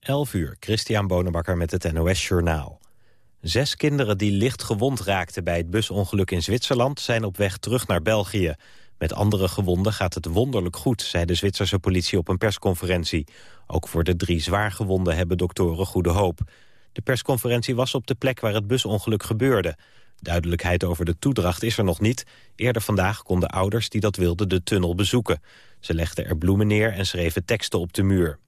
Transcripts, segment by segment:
11 uur, Christian Bonenbakker met het NOS Journaal. Zes kinderen die licht gewond raakten bij het busongeluk in Zwitserland... zijn op weg terug naar België. Met andere gewonden gaat het wonderlijk goed... zei de Zwitserse politie op een persconferentie. Ook voor de drie zwaar gewonden hebben doktoren goede hoop. De persconferentie was op de plek waar het busongeluk gebeurde. Duidelijkheid over de toedracht is er nog niet. Eerder vandaag konden ouders die dat wilden de tunnel bezoeken. Ze legden er bloemen neer en schreven teksten op de muur.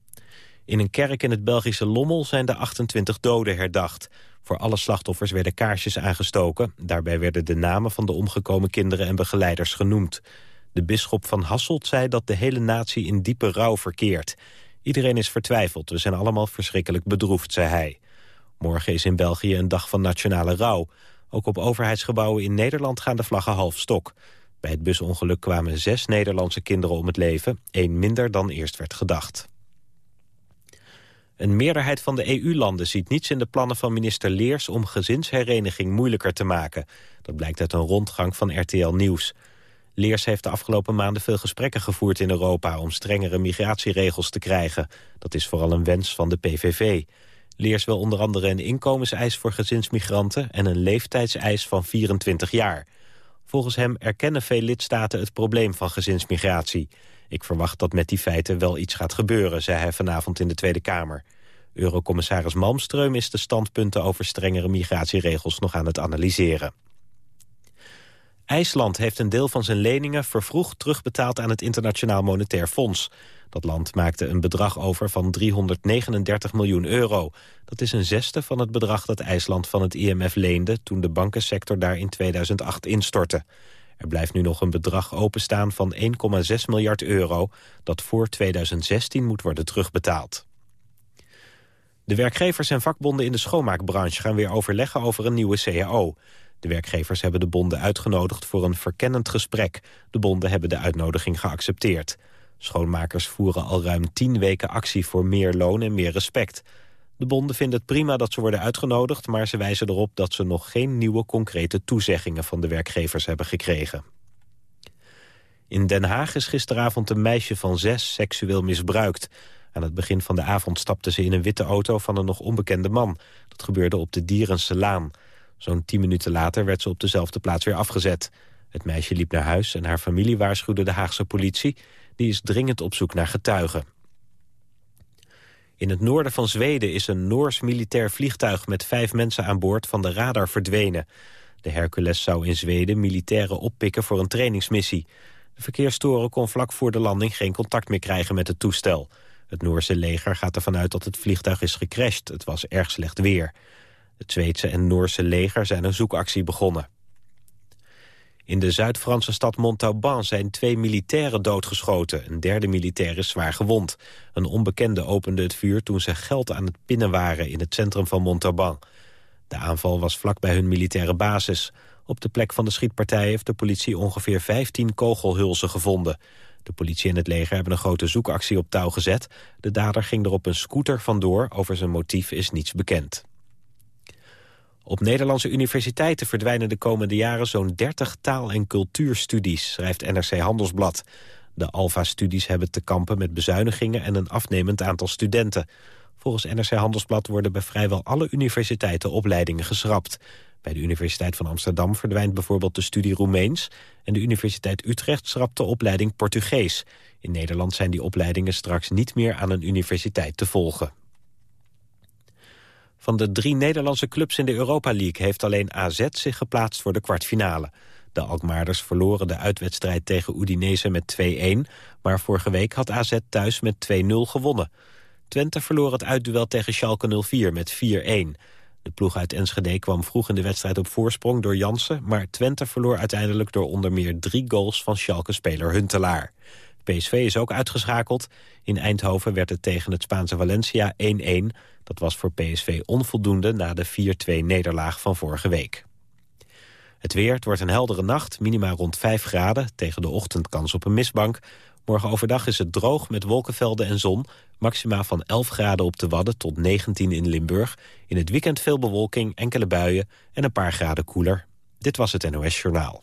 In een kerk in het Belgische Lommel zijn de 28 doden herdacht. Voor alle slachtoffers werden kaarsjes aangestoken. Daarbij werden de namen van de omgekomen kinderen en begeleiders genoemd. De bisschop van Hasselt zei dat de hele natie in diepe rouw verkeert. Iedereen is vertwijfeld, we zijn allemaal verschrikkelijk bedroefd, zei hij. Morgen is in België een dag van nationale rouw. Ook op overheidsgebouwen in Nederland gaan de vlaggen half stok. Bij het busongeluk kwamen zes Nederlandse kinderen om het leven. één minder dan eerst werd gedacht. Een meerderheid van de EU-landen ziet niets in de plannen van minister Leers... om gezinshereniging moeilijker te maken. Dat blijkt uit een rondgang van RTL Nieuws. Leers heeft de afgelopen maanden veel gesprekken gevoerd in Europa... om strengere migratieregels te krijgen. Dat is vooral een wens van de PVV. Leers wil onder andere een inkomenseis voor gezinsmigranten... en een leeftijdseis van 24 jaar. Volgens hem erkennen veel lidstaten het probleem van gezinsmigratie. Ik verwacht dat met die feiten wel iets gaat gebeuren, zei hij vanavond in de Tweede Kamer. Eurocommissaris Malmström is de standpunten over strengere migratieregels nog aan het analyseren. IJsland heeft een deel van zijn leningen vervroegd terugbetaald aan het Internationaal Monetair Fonds. Dat land maakte een bedrag over van 339 miljoen euro. Dat is een zesde van het bedrag dat IJsland van het IMF leende... toen de bankensector daar in 2008 instortte. Er blijft nu nog een bedrag openstaan van 1,6 miljard euro... dat voor 2016 moet worden terugbetaald. De werkgevers en vakbonden in de schoonmaakbranche gaan weer overleggen over een nieuwe CAO. De werkgevers hebben de bonden uitgenodigd voor een verkennend gesprek. De bonden hebben de uitnodiging geaccepteerd. Schoonmakers voeren al ruim tien weken actie voor meer loon en meer respect. De bonden vinden het prima dat ze worden uitgenodigd... maar ze wijzen erop dat ze nog geen nieuwe concrete toezeggingen van de werkgevers hebben gekregen. In Den Haag is gisteravond een meisje van zes seksueel misbruikt. Aan het begin van de avond stapte ze in een witte auto van een nog onbekende man. Dat gebeurde op de Dierense Laan. Zo'n tien minuten later werd ze op dezelfde plaats weer afgezet. Het meisje liep naar huis en haar familie waarschuwde de Haagse politie. Die is dringend op zoek naar getuigen. In het noorden van Zweden is een Noors militair vliegtuig met vijf mensen aan boord van de radar verdwenen. De Hercules zou in Zweden militairen oppikken voor een trainingsmissie. De verkeerstoren kon vlak voor de landing geen contact meer krijgen met het toestel. Het Noorse leger gaat ervan uit dat het vliegtuig is gecrashed. Het was erg slecht weer. Het Zweedse en Noorse leger zijn een zoekactie begonnen. In de Zuid-Franse stad Montauban zijn twee militairen doodgeschoten. Een derde militair is zwaar gewond. Een onbekende opende het vuur toen ze geld aan het pinnen waren... in het centrum van Montauban. De aanval was vlak bij hun militaire basis. Op de plek van de schietpartij heeft de politie ongeveer 15 kogelhulzen gevonden. De politie en het leger hebben een grote zoekactie op touw gezet. De dader ging er op een scooter vandoor. Over zijn motief is niets bekend. Op Nederlandse universiteiten verdwijnen de komende jaren zo'n 30 taal- en cultuurstudies, schrijft NRC Handelsblad. De Alfa-studies hebben te kampen met bezuinigingen en een afnemend aantal studenten. Volgens NRC Handelsblad worden bij vrijwel alle universiteiten opleidingen geschrapt. Bij de Universiteit van Amsterdam verdwijnt bijvoorbeeld de studie Roemeens... en de Universiteit Utrecht schrapt de opleiding Portugees. In Nederland zijn die opleidingen straks niet meer aan een universiteit te volgen. Van de drie Nederlandse clubs in de Europa League... heeft alleen AZ zich geplaatst voor de kwartfinale. De Alkmaarders verloren de uitwedstrijd tegen Udinese met 2-1... maar vorige week had AZ thuis met 2-0 gewonnen. Twente verloor het uitduel tegen Schalke 04 met 4-1. De ploeg uit Enschede kwam vroeg in de wedstrijd op voorsprong door Jansen... maar Twente verloor uiteindelijk door onder meer drie goals van Schalke-speler Huntelaar. PSV is ook uitgeschakeld. In Eindhoven werd het tegen het Spaanse Valencia 1-1. Dat was voor PSV onvoldoende na de 4-2 nederlaag van vorige week. Het weer, het wordt een heldere nacht, minima rond 5 graden... tegen de ochtend kans op een mistbank. Morgen overdag is het droog met wolkenvelden en zon. Maxima van 11 graden op de Wadden tot 19 in Limburg. In het weekend veel bewolking, enkele buien en een paar graden koeler. Dit was het NOS Journaal.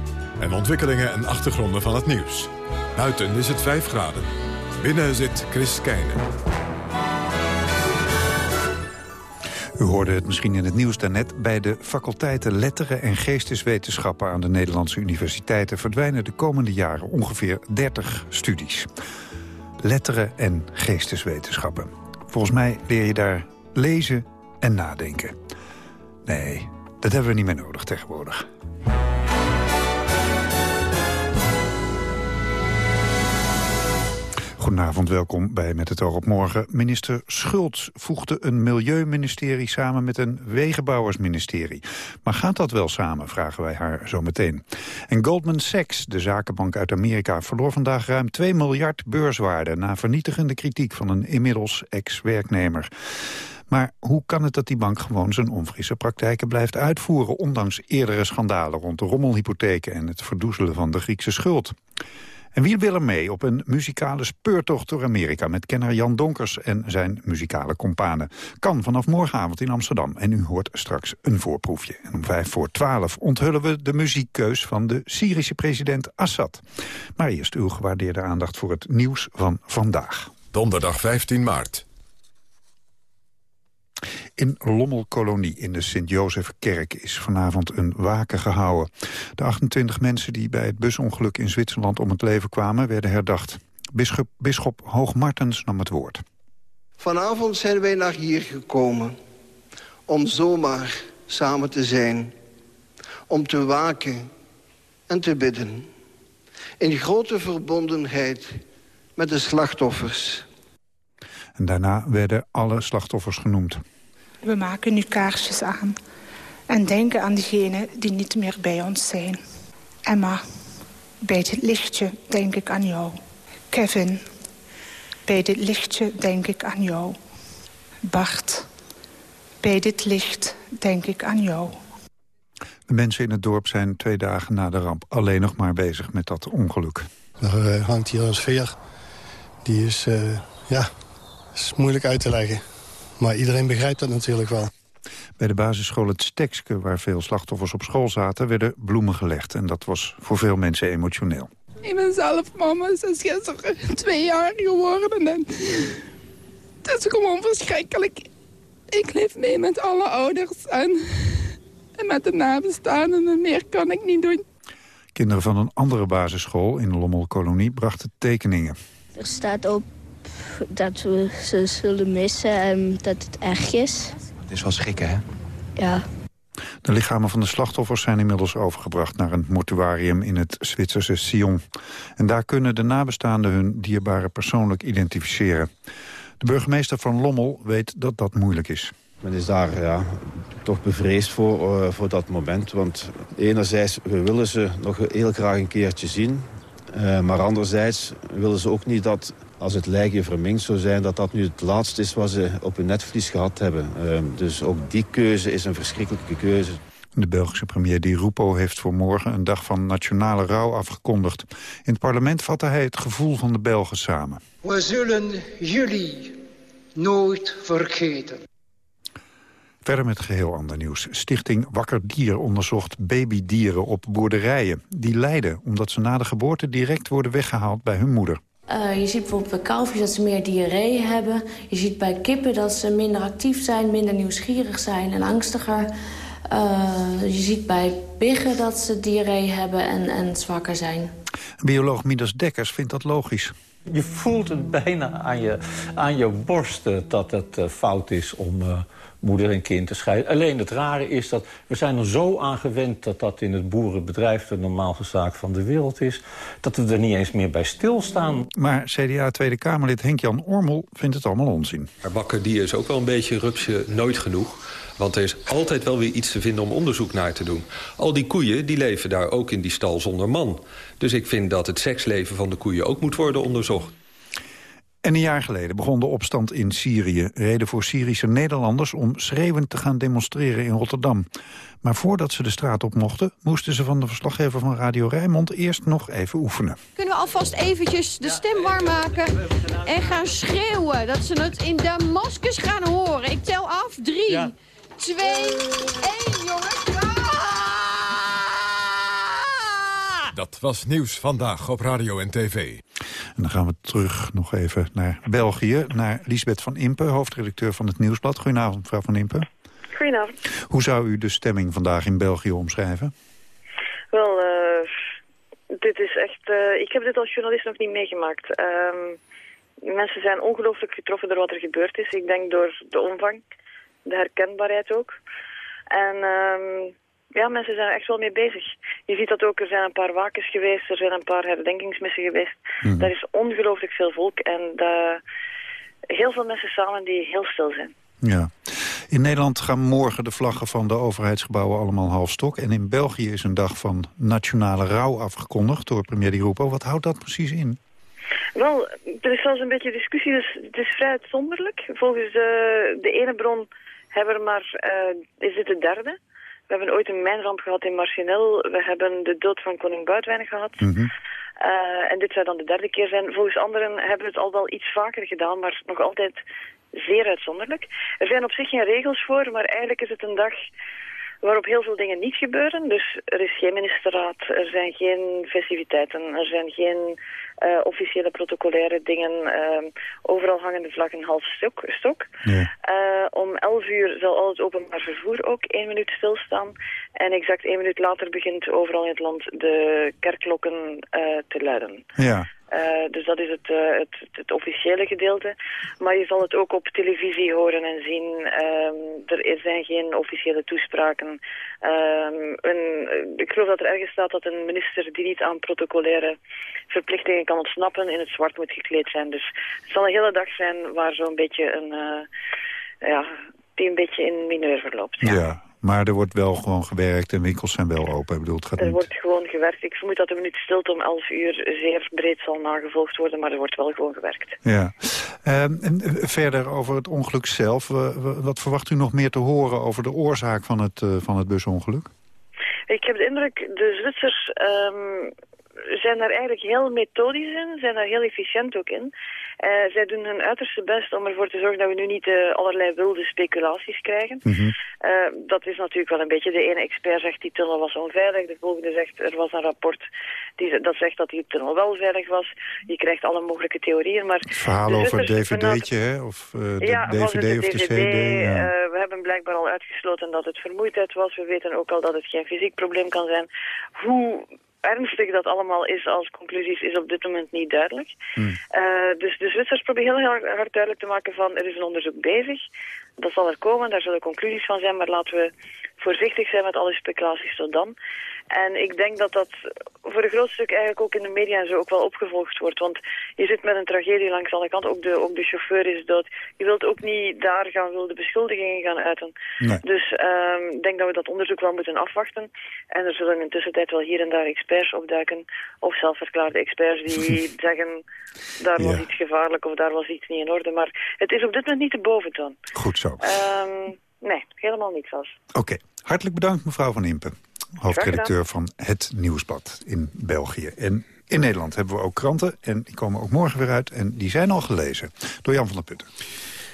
En ontwikkelingen en achtergronden van het nieuws. Buiten is het 5 graden. Binnen zit Chris Keijnen. U hoorde het misschien in het nieuws daarnet. Bij de faculteiten Letteren en Geesteswetenschappen aan de Nederlandse universiteiten verdwijnen de komende jaren ongeveer 30 studies. Letteren en Geesteswetenschappen. Volgens mij leer je daar lezen en nadenken. Nee, dat hebben we niet meer nodig tegenwoordig. Goedenavond, welkom bij Met het oog op morgen. Minister Schultz voegde een milieuministerie samen met een wegenbouwersministerie. Maar gaat dat wel samen, vragen wij haar zo meteen. En Goldman Sachs, de zakenbank uit Amerika, verloor vandaag ruim 2 miljard beurswaarde... na vernietigende kritiek van een inmiddels ex-werknemer. Maar hoe kan het dat die bank gewoon zijn onfrisse praktijken blijft uitvoeren... ondanks eerdere schandalen rond de rommelhypotheken... en het verdoezelen van de Griekse schuld? En wie wil er mee op een muzikale speurtocht door Amerika... met kenner Jan Donkers en zijn muzikale kompanen? Kan vanaf morgenavond in Amsterdam. En u hoort straks een voorproefje. En om vijf voor twaalf onthullen we de muziekkeus... van de Syrische president Assad. Maar eerst uw gewaardeerde aandacht voor het nieuws van vandaag. Donderdag 15 maart. In Lommelkolonie in de Sint-Jozefkerk is vanavond een waken gehouden. De 28 mensen die bij het busongeluk in Zwitserland om het leven kwamen... werden herdacht. Bisschop, Bisschop Hoogmartens nam het woord. Vanavond zijn wij naar hier gekomen om zomaar samen te zijn. Om te waken en te bidden. In grote verbondenheid met de slachtoffers. En daarna werden alle slachtoffers genoemd. We maken nu kaarsjes aan. En denken aan diegenen die niet meer bij ons zijn. Emma, bij dit lichtje denk ik aan jou. Kevin, bij dit lichtje denk ik aan jou. Bart, bij dit licht denk ik aan jou. De mensen in het dorp zijn twee dagen na de ramp alleen nog maar bezig met dat ongeluk. Er uh, hangt hier een sfeer. Die is, uh, ja, is moeilijk uit te leggen. Maar iedereen begrijpt dat natuurlijk wel. Bij de basisschool Het Stekske, waar veel slachtoffers op school zaten... werden bloemen gelegd en dat was voor veel mensen emotioneel. Ik ben zelf mama, ze is gisteren twee jaar geworden. En het is gewoon verschrikkelijk. Ik leef mee met alle ouders en, en met de nabestaanden. En meer kan ik niet doen. Kinderen van een andere basisschool in de Lommelkolonie brachten tekeningen. Er staat op dat we ze zullen missen en dat het echt is. Het is wel schrikken, hè? Ja. De lichamen van de slachtoffers zijn inmiddels overgebracht naar een mortuarium in het Zwitserse Sion. En daar kunnen de nabestaanden hun dierbare persoonlijk identificeren. De burgemeester van Lommel weet dat dat moeilijk is. Men is daar ja, toch bevreesd voor, uh, voor dat moment. Want enerzijds we willen ze nog heel graag een keertje zien. Uh, maar anderzijds willen ze ook niet dat als het lijkje verminkt zou zijn... dat dat nu het laatste is wat ze op hun netvlies gehad hebben. Uh, dus ook die keuze is een verschrikkelijke keuze. De Belgische premier Di Rupo heeft voor morgen een dag van nationale rouw afgekondigd. In het parlement vatte hij het gevoel van de Belgen samen. We zullen jullie nooit vergeten. Verder met geheel ander nieuws. Stichting Wakker Dier onderzocht babydieren op boerderijen. Die lijden omdat ze na de geboorte direct worden weggehaald bij hun moeder. Uh, je ziet bijvoorbeeld bij kalfjes dat ze meer diarree hebben. Je ziet bij kippen dat ze minder actief zijn, minder nieuwsgierig zijn en angstiger. Uh, je ziet bij biggen dat ze diarree hebben en, en zwakker zijn. Bioloog Midas Dekkers vindt dat logisch. Je voelt het bijna aan je, aan je borst dat het uh, fout is om moeder en kind te scheiden. Alleen het rare is dat we zijn er zo aan gewend... dat dat in het boerenbedrijf de normaalste zaak van de wereld is... dat we er niet eens meer bij stilstaan. Maar CDA Tweede Kamerlid Henk-Jan Ormel vindt het allemaal onzin. Maar bakken die is ook wel een beetje rupsje nooit genoeg. Want er is altijd wel weer iets te vinden om onderzoek naar te doen. Al die koeien die leven daar ook in die stal zonder man. Dus ik vind dat het seksleven van de koeien ook moet worden onderzocht. En een jaar geleden begon de opstand in Syrië. Reden voor Syrische Nederlanders om schreeuwend te gaan demonstreren in Rotterdam. Maar voordat ze de straat op mochten... moesten ze van de verslaggever van Radio Rijnmond eerst nog even oefenen. Kunnen we alvast eventjes de stem warm maken en gaan schreeuwen... dat ze het in Damascus gaan horen. Ik tel af. Drie, twee, één, jongens. Dat was Nieuws Vandaag op Radio en TV. En dan gaan we terug nog even naar België, naar Lisbeth van Impe, hoofdredacteur van het Nieuwsblad. Goedenavond, mevrouw van Impe. Goedenavond. Hoe zou u de stemming vandaag in België omschrijven? Wel, uh, dit is echt... Uh, ik heb dit als journalist nog niet meegemaakt. Um, mensen zijn ongelooflijk getroffen door wat er gebeurd is. Ik denk door de omvang, de herkenbaarheid ook. En um, ja, mensen zijn er echt wel mee bezig. Je ziet dat ook, er zijn een paar wakens geweest, er zijn een paar herdenkingsmissen geweest. Mm Daar is ongelooflijk veel volk en de, heel veel mensen samen die heel stil zijn. Ja. In Nederland gaan morgen de vlaggen van de overheidsgebouwen allemaal half stok. En in België is een dag van nationale rouw afgekondigd door premier Di Rupo. Wat houdt dat precies in? Wel, er is zelfs een beetje discussie, dus het is vrij uitzonderlijk. Volgens de, de ene bron hebben we maar, uh, is dit de derde. We hebben ooit een mijnramp gehad in Marcinel. We hebben de dood van koning Boudewijn gehad. Mm -hmm. uh, en dit zou dan de derde keer zijn. Volgens anderen hebben we het al wel iets vaker gedaan, maar nog altijd zeer uitzonderlijk. Er zijn op zich geen regels voor, maar eigenlijk is het een dag waarop heel veel dingen niet gebeuren. Dus er is geen ministerraad, er zijn geen festiviteiten, er zijn geen uh, officiële protocolaire dingen. Uh, overal hangen de vlaggen half stok. stok. Ja. Uh, om 11 uur zal al het openbaar vervoer ook één minuut stilstaan. En exact één minuut later begint overal in het land de kerkklokken te luiden. Ja. Uh, dus dat is het, uh, het, het, officiële gedeelte. Maar je zal het ook op televisie horen en zien. Um, er zijn geen officiële toespraken. Um, een, ik geloof dat er ergens staat dat een minister die niet aan protocolaire verplichtingen kan ontsnappen in het zwart moet gekleed zijn. Dus het zal een hele dag zijn waar zo'n beetje een... Uh, ja, die een beetje in mineur verloopt. ja. ja. Maar er wordt wel gewoon gewerkt en winkels zijn wel open. Ik bedoel, het gaat er niet... wordt gewoon gewerkt. Ik vermoed dat de minuut stilte om 11 uur zeer breed zal nagevolgd worden, maar er wordt wel gewoon gewerkt. Ja. Um, en verder over het ongeluk zelf. wat verwacht u nog meer te horen over de oorzaak van het, uh, van het busongeluk? Ik heb de indruk, de Zwitsers um, zijn daar eigenlijk heel methodisch in, zijn daar heel efficiënt ook in. Uh, zij doen hun uiterste best om ervoor te zorgen dat we nu niet uh, allerlei wilde speculaties krijgen. Mm -hmm. uh, dat is natuurlijk wel een beetje, de ene expert zegt die tunnel was onveilig, de volgende zegt er was een rapport die, dat zegt dat die tunnel wel veilig was. Je krijgt alle mogelijke theorieën, maar... Het verhaal over het dvd'tje, hè? Of de ja, dvd of de DVD, cd? Ja. we hebben blijkbaar al uitgesloten dat het vermoeidheid was. We weten ook al dat het geen fysiek probleem kan zijn. Hoe ernstig dat allemaal is als conclusies is op dit moment niet duidelijk. Hmm. Uh, dus de Zwitsers proberen heel hard, hard duidelijk te maken van er is een onderzoek bezig. Dat zal er komen, daar zullen conclusies van zijn, maar laten we voorzichtig zijn met alle speculaties tot dan. En ik denk dat dat voor een groot stuk eigenlijk ook in de media en zo ook wel opgevolgd wordt. Want je zit met een tragedie langs alle kanten. Ook de, ook de chauffeur is dood. Je wilt ook niet daar gaan wilde beschuldigingen gaan uiten. Nee. Dus um, ik denk dat we dat onderzoek wel moeten afwachten. En er zullen in tussentijd wel hier en daar experts opduiken. Of zelfverklaarde experts die zeggen... daar was Ja. iets gevaarlijk of daar was iets niet in orde. Maar het is op dit moment niet de boventoon. Goed zo. Um, nee, helemaal niet zelfs. Oké, hartelijk bedankt mevrouw Van Impen. Hoofdredacteur van Het Nieuwsblad in België. En in Nederland hebben we ook kranten en die komen ook morgen weer uit. En die zijn al gelezen door Jan van der Putten.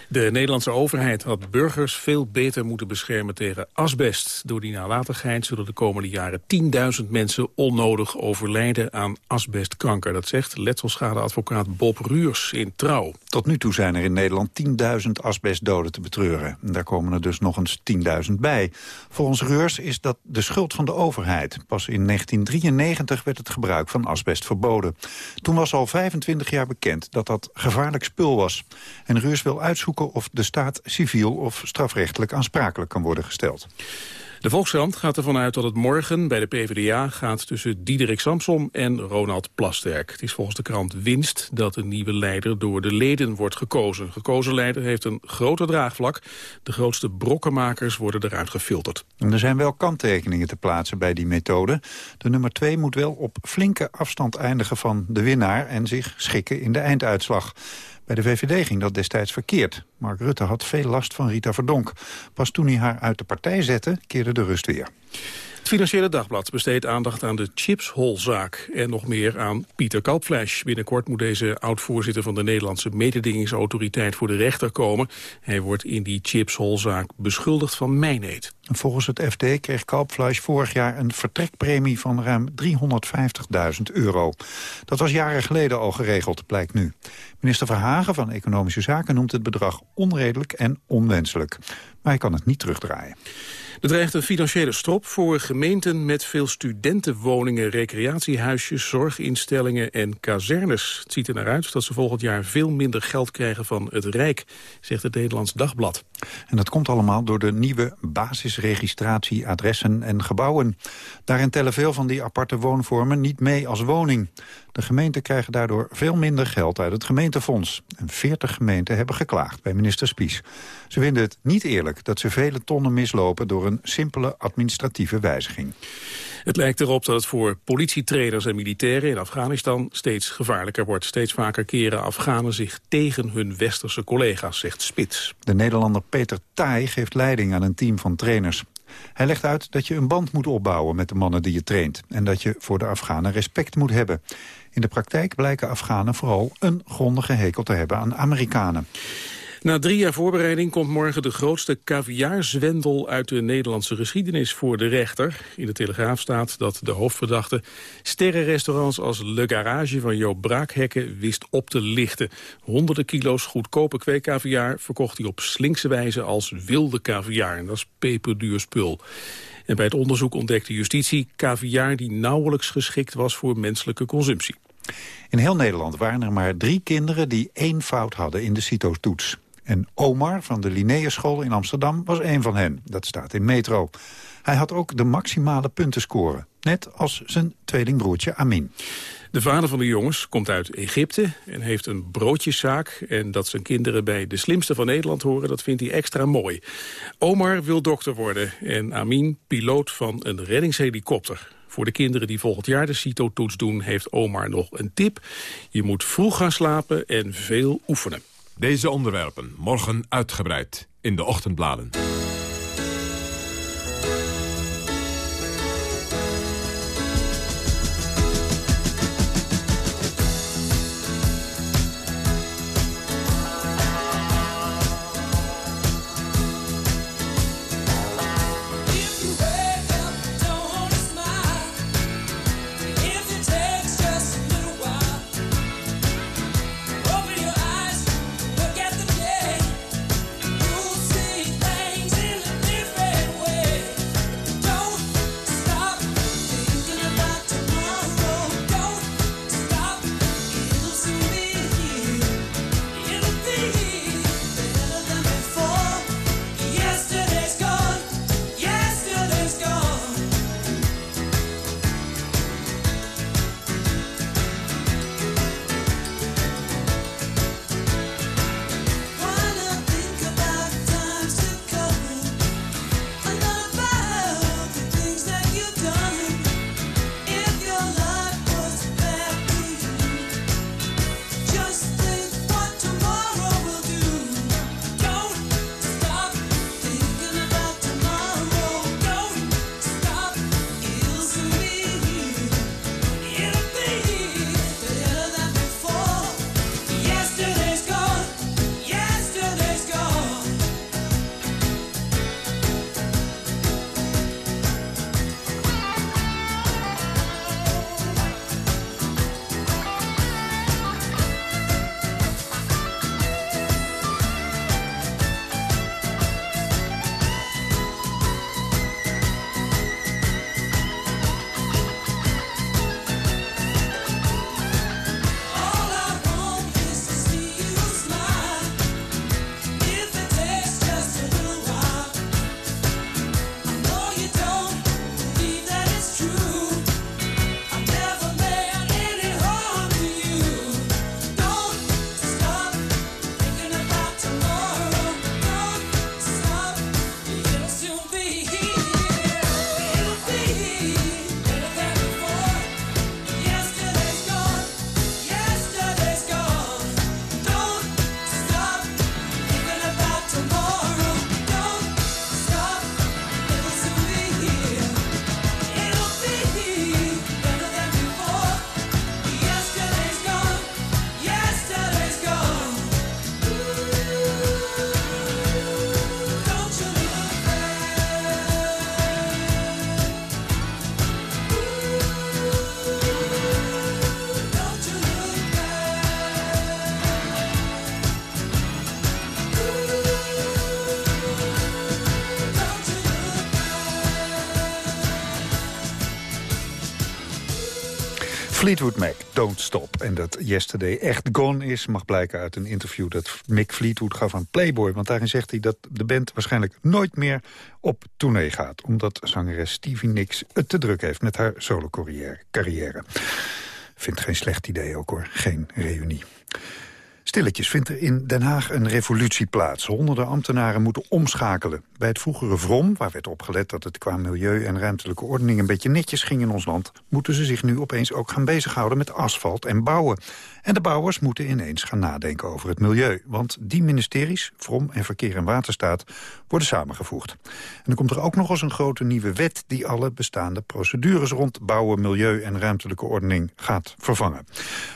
De Nederlandse overheid had burgers veel beter moeten beschermen tegen asbest. Door die nalatigheid zullen de komende jaren 10.000 mensen onnodig overlijden aan asbestkanker. Dat zegt letselschadeadvocaat Bob Ruurs in Trouw. Tot nu toe zijn er in Nederland 10.000 asbestdoden te betreuren. En Daar komen er dus nog eens 10.000 bij. Volgens Reurs is dat de schuld van de overheid. Pas in 1993 werd het gebruik van asbest verboden. Toen was al 25 jaar bekend dat dat gevaarlijk spul was. En Reurs wil uitzoeken onderzoeken of de staat civiel of strafrechtelijk aansprakelijk kan worden gesteld. De Volkskrant gaat ervan uit dat het morgen bij de PvdA gaat tussen Diederik Samsom en Ronald Plasterk. Het is volgens de krant winst dat een nieuwe leider door de leden wordt gekozen. Gekozen leider heeft een groter draagvlak. De grootste brokkenmakers worden eruit gefilterd. En er zijn wel kanttekeningen te plaatsen bij die methode. De nummer 2 moet wel op flinke afstand eindigen van de winnaar en zich schikken in de einduitslag. Bij de VVD ging dat destijds verkeerd. Mark Rutte had veel last van Rita Verdonk. Pas toen hij haar uit de partij zette, keerde de rust weer. Het Financiële Dagblad besteedt aandacht aan de chipsholzaak en nog meer aan Pieter Kalpfleisch. Binnenkort moet deze oud-voorzitter van de Nederlandse mededingingsautoriteit voor de rechter komen. Hij wordt in die chipsholzaak beschuldigd van mijneet. Volgens het FD kreeg Kalpfleisch vorig jaar een vertrekpremie van ruim 350.000 euro. Dat was jaren geleden al geregeld, blijkt nu. Minister Verhagen van Economische Zaken noemt het bedrag onredelijk en onwenselijk. Maar hij kan het niet terugdraaien. Er dreigt een financiële strop voor gemeenten met veel studentenwoningen, recreatiehuisjes, zorginstellingen en kazernes. Het ziet er naar uit dat ze volgend jaar veel minder geld krijgen van het Rijk, zegt het Nederlands Dagblad. En dat komt allemaal door de nieuwe basisregistratie adressen en gebouwen. Daarin tellen veel van die aparte woonvormen niet mee als woning. De gemeenten krijgen daardoor veel minder geld uit het gemeentefonds. En 40 gemeenten hebben geklaagd bij minister Spies. Ze vinden het niet eerlijk dat ze vele tonnen mislopen... door een simpele administratieve wijziging. Het lijkt erop dat het voor politietrainers en militairen in Afghanistan steeds gevaarlijker wordt. Steeds vaker keren Afghanen zich tegen hun westerse collega's, zegt Spits. De Nederlander Peter Taai geeft leiding aan een team van trainers. Hij legt uit dat je een band moet opbouwen met de mannen die je traint... en dat je voor de Afghanen respect moet hebben. In de praktijk blijken Afghanen vooral een grondige hekel te hebben aan Amerikanen. Na drie jaar voorbereiding komt morgen de grootste caviarzwendel uit de Nederlandse geschiedenis voor de rechter. In de Telegraaf staat dat de hoofdverdachte sterrenrestaurants als Le Garage van Joop Braakhekken wist op te lichten. Honderden kilo's goedkope kweekkaviaar verkocht hij op slinkse wijze als wilde caviaar. En dat is peperduur spul. En bij het onderzoek ontdekte justitie caviaar die nauwelijks geschikt was voor menselijke consumptie. In heel Nederland waren er maar drie kinderen die één fout hadden in de CITO-toets. En Omar van de Linnaeuschool in Amsterdam was één van hen. Dat staat in Metro. Hij had ook de maximale puntenscore. Net als zijn tweelingbroertje Amin. De vader van de jongens komt uit Egypte en heeft een broodjeszaak. En dat zijn kinderen bij de slimste van Nederland horen, dat vindt hij extra mooi. Omar wil dokter worden en Amin piloot van een reddingshelikopter. Voor de kinderen die volgend jaar de CITO-toets doen... heeft Omar nog een tip. Je moet vroeg gaan slapen en veel oefenen. Deze onderwerpen morgen uitgebreid in de ochtendbladen. Fleetwood Mac, Don't Stop. En dat Yesterday echt gone is, mag blijken uit een interview... dat Mick Fleetwood gaf aan Playboy. Want daarin zegt hij dat de band waarschijnlijk nooit meer op tournee gaat. Omdat zangeres Stevie Nicks het te druk heeft met haar solo-carrière. Vindt geen slecht idee ook hoor, geen reunie. Stilletjes vindt er in Den Haag een revolutie plaats. Honderden ambtenaren moeten omschakelen. Bij het vroegere VROM, waar werd opgelet dat het qua milieu en ruimtelijke ordening een beetje netjes ging in ons land, moeten ze zich nu opeens ook gaan bezighouden met asfalt en bouwen. En de bouwers moeten ineens gaan nadenken over het milieu. Want die ministeries, VROM en Verkeer en Waterstaat, worden samengevoegd. En er komt er ook nog eens een grote nieuwe wet die alle bestaande procedures rond bouwen, milieu en ruimtelijke ordening gaat vervangen.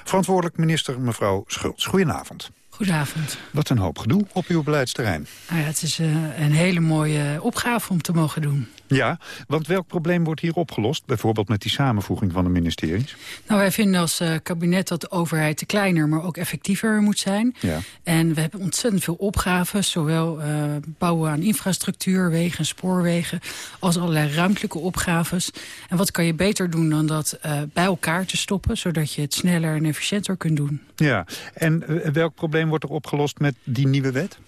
Verantwoordelijk minister mevrouw Schultz. Goedenavond. Goedenavond. Wat een hoop gedoe op uw beleidsterrein. Nou ja, het is uh, een hele mooie opgave om te mogen doen. Ja, want welk probleem wordt hier opgelost? Bijvoorbeeld met die samenvoeging van de ministeries? Nou, wij vinden als uh, kabinet dat de overheid te kleiner, maar ook effectiever moet zijn. Ja. En we hebben ontzettend veel opgaven. Zowel uh, bouwen aan infrastructuur, wegen en spoorwegen... als allerlei ruimtelijke opgaves. En wat kan je beter doen dan dat uh, bij elkaar te stoppen... zodat je het sneller en efficiënter kunt doen. Ja, en welk probleem wordt er opgelost met die nieuwe wet?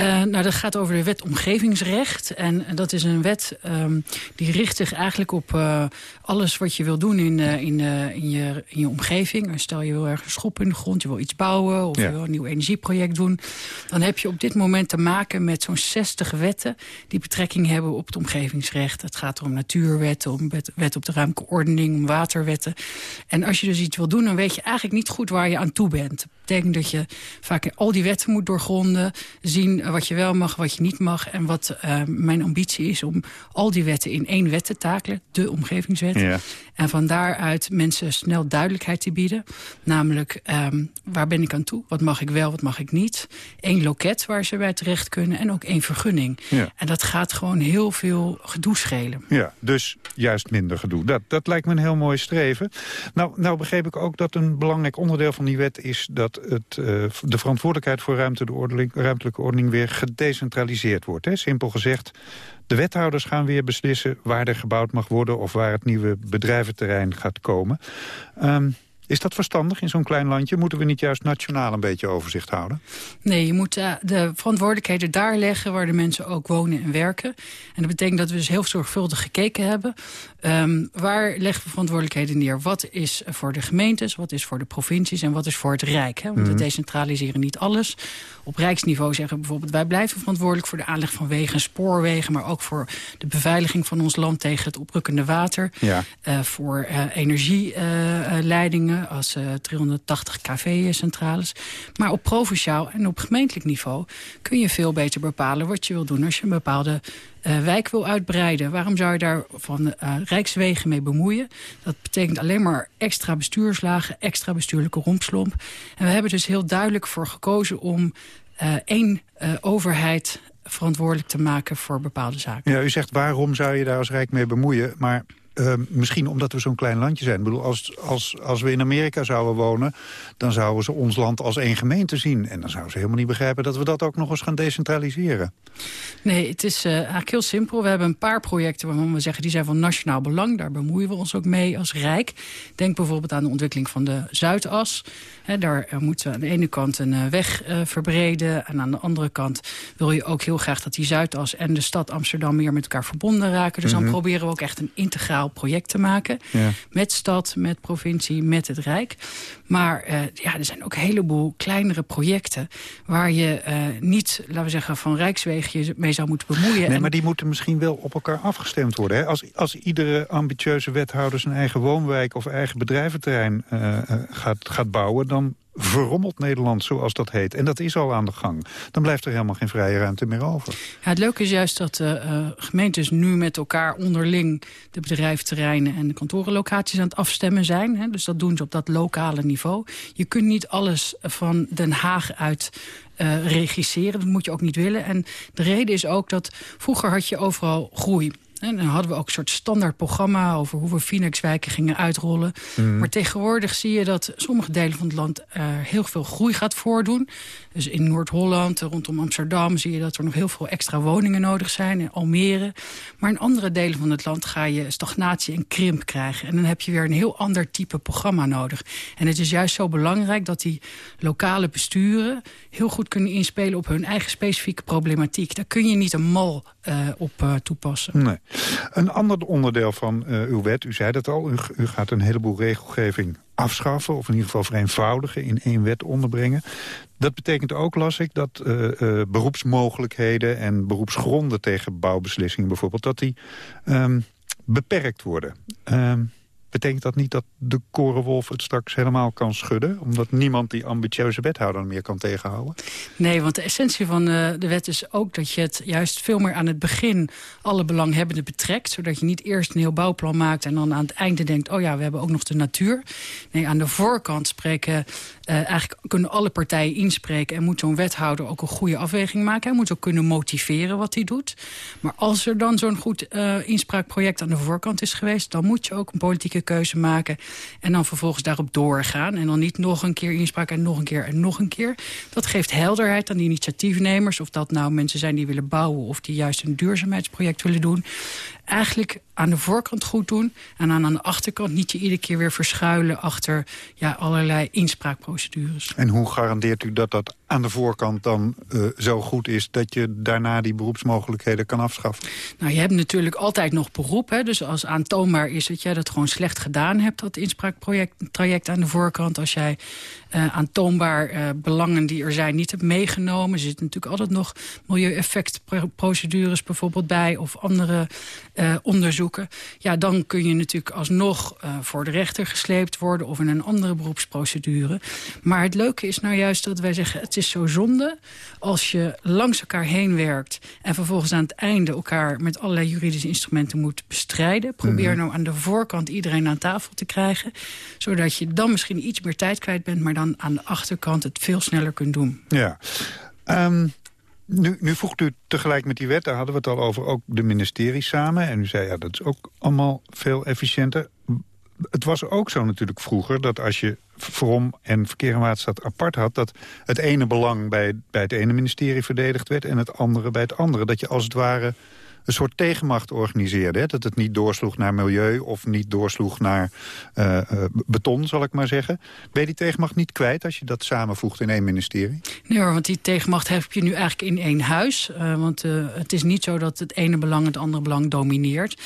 Uh, nou, dat gaat over de wet omgevingsrecht. En, dat is een wet um, die richt zich eigenlijk op uh, alles wat je wil doen in, uh, in, in, je, in je omgeving. Stel je wil ergens schop in de grond, je wil iets bouwen... of ja. je wil een nieuw energieproject doen. Dan heb je op dit moment te maken met zo'n 60 wetten... die betrekking hebben op het omgevingsrecht. Het gaat om natuurwetten, om wet, wet op de ruimtelijke ordening... om waterwetten. En als je dus iets wil doen, dan weet je eigenlijk niet goed waar je aan toe bent. Betekent dat je vaak al die wetten moet doorgronden... zien wat je wel mag, wat je niet mag. En wat uh, mijn ambitie is om al die wetten in één wet te takelen. De omgevingswet. Ja. En van daaruit mensen snel duidelijkheid te bieden. Namelijk, um, waar ben ik aan toe? Wat mag ik wel, wat mag ik niet? Eén loket waar ze bij terecht kunnen. En ook één vergunning. Ja. En dat gaat gewoon heel veel gedoe schelen. Ja, dus juist minder gedoe. Dat, dat lijkt me een heel mooi streven. Nou, nou begreep ik ook dat een belangrijk onderdeel van die wet is... dat het, uh, de verantwoordelijkheid voor ruimte, de ruimtelijke ordening weer gedecentraliseerd wordt. Hè? Simpel gezegd, de wethouders gaan weer beslissen waar er gebouwd mag worden... of waar het nieuwe bedrijventerrein gaat komen. Um, is dat verstandig in zo'n klein landje? Moeten we niet juist nationaal een beetje overzicht houden? Nee, je moet uh, de verantwoordelijkheden daar leggen waar de mensen ook wonen en werken. En dat betekent dat we dus heel zorgvuldig gekeken hebben. Um, waar leggen we verantwoordelijkheden neer? Wat is voor de gemeentes, wat is voor de provincies en wat is voor het Rijk? Hè? Want mm -hmm. we decentraliseren niet alles. Op rijksniveau zeggen we bijvoorbeeld... wij blijven verantwoordelijk voor de aanleg van wegen en spoorwegen... maar ook voor de beveiliging van ons land tegen het oprukkende water. Ja. Uh, voor uh, energieleidingen als uh, 380 kV-centrales. Maar op provinciaal en op gemeentelijk niveau... kun je veel beter bepalen wat je wil doen... als je een bepaalde wijk wil uitbreiden. Waarom zou je daar van uh, Rijkswegen mee bemoeien? Dat betekent alleen maar extra bestuurslagen, extra bestuurlijke rompslomp. En we hebben dus heel duidelijk voor gekozen om uh, één overheid verantwoordelijk te maken voor bepaalde zaken. Ja, u zegt waarom zou je daar als Rijk mee bemoeien, maar... Uh, misschien omdat we zo'n klein landje zijn. Ik bedoel, als, als, als we in Amerika zouden wonen... dan zouden ze ons land als één gemeente zien. En dan zouden ze helemaal niet begrijpen... dat we dat ook nog eens gaan decentraliseren. Nee, het is uh, eigenlijk heel simpel. We hebben een paar projecten waarvan we zeggen... die zijn van nationaal belang. Daar bemoeien we ons ook mee als Rijk. Denk bijvoorbeeld aan de ontwikkeling van de Zuidas. He, daar uh, moeten we aan de ene kant een uh, weg verbreden... en aan de andere kant wil je ook heel graag... dat die Zuidas en de stad Amsterdam meer met elkaar verbonden raken. Dus mm -hmm. dan proberen we ook echt een integraal project te maken. Ja. Met stad, met provincie, met het Rijk. Maar uh, ja, er zijn ook een heleboel kleinere projecten... waar je uh, niet, laten we zeggen, van Rijkswegen je mee zou moeten bemoeien. Nee, maar die moeten misschien wel op elkaar afgestemd worden. Hè? Als, als iedere ambitieuze wethouder zijn eigen woonwijk... of eigen bedrijventerrein uh, gaat, gaat bouwen... dan verrommelt Nederland, zoals dat heet. En dat is al aan de gang. Dan blijft er helemaal geen vrije ruimte meer over. Ja, het leuke is juist dat uh, gemeentes nu met elkaar onderling... de bedrijfsterreinen en de kantorenlocaties aan het afstemmen zijn. Hè. Dus dat doen ze op dat lokale niveau. Je kunt niet alles van Den Haag uit uh, regisseren. Dat moet je ook niet willen. En de reden is ook dat vroeger had je overal groei. En dan hadden we ook een soort standaard programma... over hoe we Phoenixwijken gingen uitrollen. Mhm. Maar tegenwoordig zie je dat sommige delen van het land... Uh, heel veel groei gaat voordoen. Dus in Noord-Holland, rondom Amsterdam... zie je dat er nog heel veel extra woningen nodig zijn. In Almere. Maar in andere delen van het land ga je stagnatie en krimp krijgen. En dan heb je weer een heel ander type programma nodig. En het is juist zo belangrijk dat die lokale besturen... heel goed kunnen inspelen op hun eigen specifieke problematiek. Daar kun je niet een mal uh, op uh, toepassen. Nee. Een ander onderdeel van uh, uw wet, u zei dat al... U, gaat een heleboel regelgeving afschaffen... of in ieder geval vereenvoudigen, in één wet onderbrengen. Dat betekent ook, las ik, dat uh, uh, beroepsmogelijkheden... en beroepsgronden tegen bouwbeslissingen bijvoorbeeld... dat die um, beperkt worden. Um, betekent dat niet dat de korenwolf het straks helemaal kan schudden? Omdat niemand die ambitieuze wethouder meer kan tegenhouden? Nee, want de essentie van uh, de wet is ook dat je het juist veel meer aan het begin alle belanghebbenden betrekt. Zodat je niet eerst een heel bouwplan maakt en dan aan het einde denkt... oh ja, we hebben ook nog de natuur. Nee, aan de voorkant spreken... Uh, eigenlijk kunnen alle partijen inspreken... en moet zo'n wethouder ook een goede afweging maken. Hij moet ook kunnen motiveren wat hij doet. Maar als er dan zo'n goed uh, inspraakproject aan de voorkant is geweest... dan moet je ook een politieke keuze maken... en dan vervolgens daarop doorgaan. En dan niet nog een keer inspraak en nog een keer en nog een keer. Dat geeft helderheid aan de initiatiefnemers. Of dat nou mensen zijn die willen bouwen... of die juist een duurzaamheidsproject willen doen eigenlijk aan de voorkant goed doen... en aan de achterkant niet je iedere keer weer verschuilen... achter ja, allerlei inspraakprocedures. En hoe garandeert u dat dat aan de voorkant dan uh, zo goed is... dat je daarna die beroepsmogelijkheden kan afschaffen? Nou, je hebt natuurlijk altijd nog beroep. Hè? Dus als aantoonbaar is dat jij dat gewoon slecht gedaan hebt... dat inspraaktraject aan de voorkant. Als jij uh, aantoonbaar uh, belangen die er zijn niet hebt meegenomen. Er zitten natuurlijk altijd nog milieueffectprocedures bijvoorbeeld bij... of andere uh, onderzoeken. Ja, dan kun je natuurlijk alsnog voor de rechter gesleept worden... of in een andere beroepsprocedure. Maar het leuke is nou juist dat wij zeggen... het is zo zonde als je langs elkaar heen werkt... en vervolgens aan het einde elkaar met allerlei juridische instrumenten moet bestrijden. Probeer mm -hmm. nou aan de voorkant iedereen aan tafel te krijgen... zodat je dan misschien iets meer tijd kwijt bent... maar dan aan de achterkant het veel sneller kunt doen. Ja. Um... Nu, nu voegt u tegelijk met die wet, daar hadden we het al over, ook de ministeries samen. En u zei, ja, dat is ook allemaal veel efficiënter. Het was ook zo natuurlijk vroeger dat als je Vrom en Verkeer en Waterstaat apart had... dat het ene belang bij, bij het ene ministerie verdedigd werd... en het andere bij het andere. Dat je als het ware een soort tegenmacht organiseerde. Hè? Dat het niet doorsloeg naar milieu of niet doorsloeg naar uh, uh, beton, zal ik maar zeggen. Ben je die tegenmacht niet kwijt als je dat samenvoegt in één ministerie? Nee hoor, want die tegenmacht heb je nu eigenlijk in één huis. Uh, want het is niet zo dat het ene belang het andere belang domineert.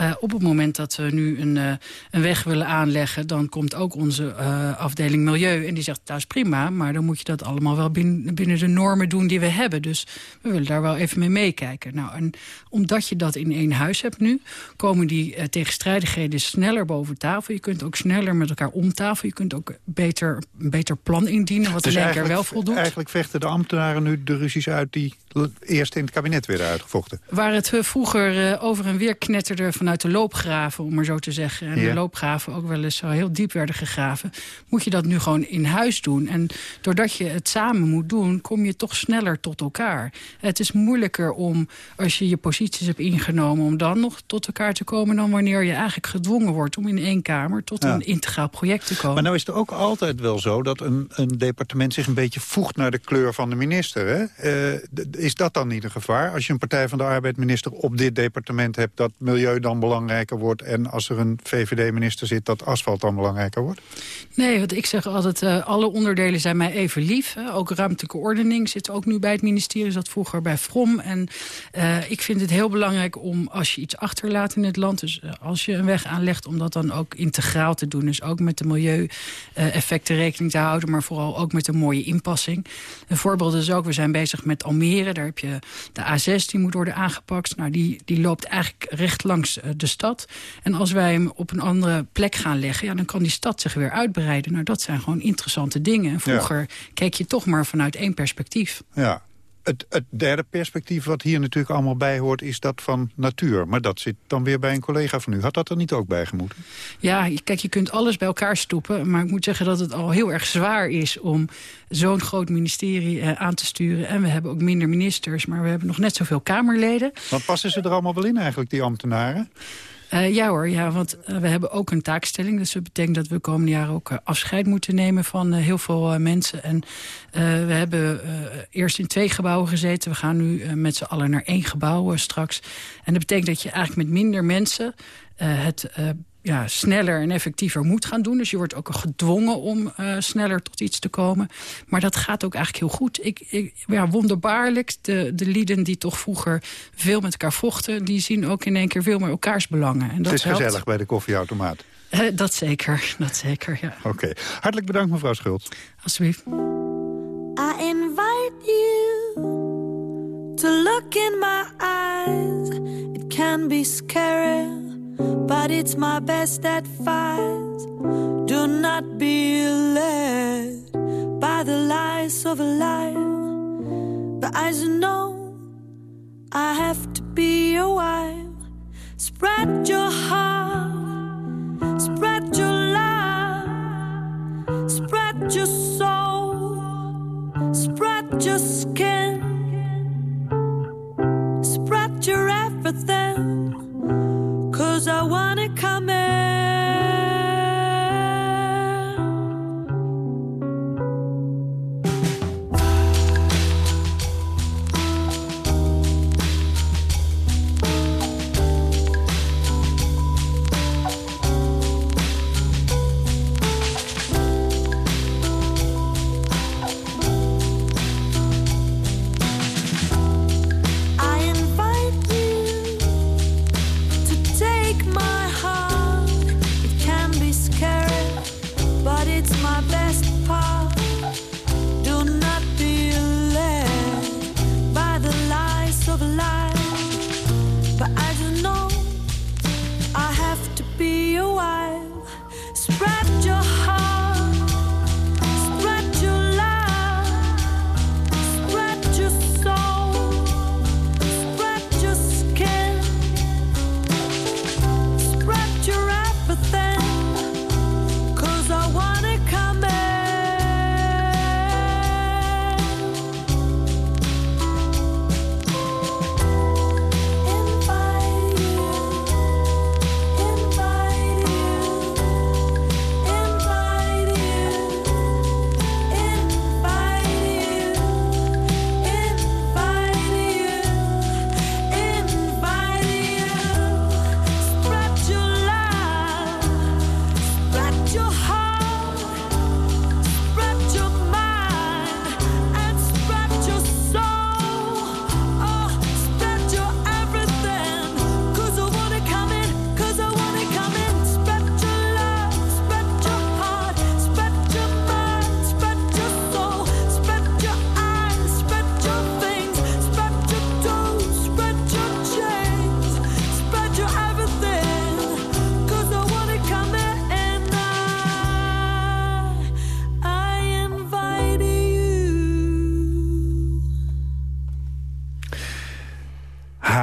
Uh, op het moment dat we nu een, uh, een weg willen aanleggen... dan komt ook onze uh, afdeling Milieu en die zegt... dat is prima, maar dan moet je dat allemaal wel binnen, binnen de normen doen die we hebben. Dus we willen daar wel even mee meekijken. Nou, en omdat je dat in één huis hebt nu... komen die tegenstrijdigheden sneller boven tafel. Je kunt ook sneller met elkaar om tafel. Je kunt ook beter, een beter plan indienen, wat dus in één keer wel voldoet. Eigenlijk vechten de ambtenaren nu de ruzies uit... die eerst in het kabinet werden uitgevochten. Waar het vroeger over en weer knetterde vanuit de loopgraven, om maar zo te zeggen. En ja. de loopgraven ook wel eens zo heel diep werden gegraven. Moet je dat nu gewoon in huis doen. En doordat je het samen moet doen, kom je toch sneller tot elkaar. Het is moeilijker om, als je je posities hebt ingenomen... om dan nog tot elkaar te komen dan wanneer je eigenlijk gedwongen wordt... om in één kamer tot ja. een integraal project te komen. Maar nou is het ook altijd wel zo dat een, een departement zich een beetje voegt... naar de kleur van de minister. Hè? Uh, is dat dan niet een gevaar? Als je een Partij van de Arbeid minister op dit departement hebt... dat milieu dan belangrijker wordt... en als er een VVD-minister zit, dat asfalt dan belangrijker wordt? Nee, want ik zeg altijd, uh, alle onderdelen zijn mij even lief. Hè. Ook ruimtelijke ordening zit ook nu bij het ministerie, zat vroeger bij From. En uh, ik vind het heel belangrijk om, als je iets achterlaat in het land... dus uh, als je een weg aanlegt, om dat dan ook integraal te doen. Dus ook met de milieueffecten rekening te houden... maar vooral ook met een mooie inpassing. Een voorbeeld is ook, we zijn bezig met Almere. Daar heb je de A6, die moet worden aangepakt. Nou, die, die loopt eigenlijk recht langs de stad. En als wij hem op een andere plek gaan leggen... Ja, dan kan die stad zich weer uitbreiden. Nou, dat zijn gewoon interessante dingen. En vroeger ja. keek je toch maar vanuit één perspectief. Ja, Het, het derde perspectief wat hier natuurlijk allemaal bij hoort... is dat van natuur. Maar dat zit dan weer bij een collega van u. Had dat er niet ook bij gemoeten? Ja, kijk, je kunt alles bij elkaar stoppen. Maar ik moet zeggen dat het al heel erg zwaar is... om zo'n groot ministerie eh, aan te sturen. En we hebben ook minder ministers. Maar we hebben nog net zoveel Kamerleden. Want passen ze er allemaal wel in eigenlijk, die ambtenaren? Uh, ja hoor, ja, want uh, we hebben ook een taakstelling. Dus dat betekent dat we komende jaren ook uh, afscheid moeten nemen van heel veel mensen. En we hebben eerst in twee gebouwen gezeten. We gaan nu met z'n allen naar één gebouw straks. En dat betekent dat je eigenlijk met minder mensen het ja, sneller en effectiever moet gaan doen. Dus je wordt ook gedwongen om uh, sneller tot iets te komen. Maar dat gaat ook eigenlijk heel goed. Ik, ik, ja, wonderbaarlijk, de, de lieden die toch vroeger veel met elkaar vochten... die zien ook in één keer veel meer elkaars belangen. En dat Het is helpt. gezellig bij de koffieautomaat. Uh, dat zeker, dat zeker, ja. Oké. Okay. Hartelijk bedankt, mevrouw Schultz. Alsjeblieft. I invite you to look in my eyes. It can be scary. But it's my best advice. Do not be led by the lies of a liar. But as you know, I have to be your wife. Spread your heart, spread your love, spread your soul, spread your skin, spread your everything. Cause I wanna come in.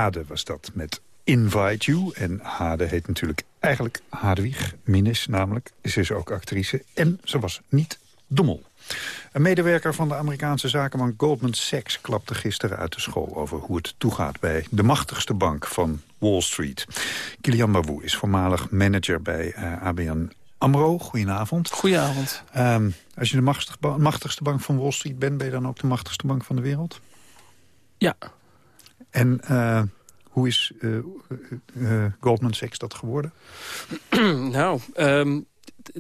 Hade was dat met Invite You. En Hade heet natuurlijk eigenlijk Hadewig Minnes namelijk. Ze is ook actrice en ze was niet dommel. Een medewerker van de Amerikaanse zakenbank Goldman Sachs... klapte gisteren uit de school over hoe het toegaat... bij de machtigste bank van Wall Street. Kilian Babou is voormalig manager bij eh, ABN AMRO. Goedenavond. Goedenavond. Ehm, als je de machtigste bank van Wall Street bent... ben je dan ook de machtigste bank van de wereld? Ja. En eh, hoe is eh, eh, eh, Goldman Sachs dat geworden? nou, ehm,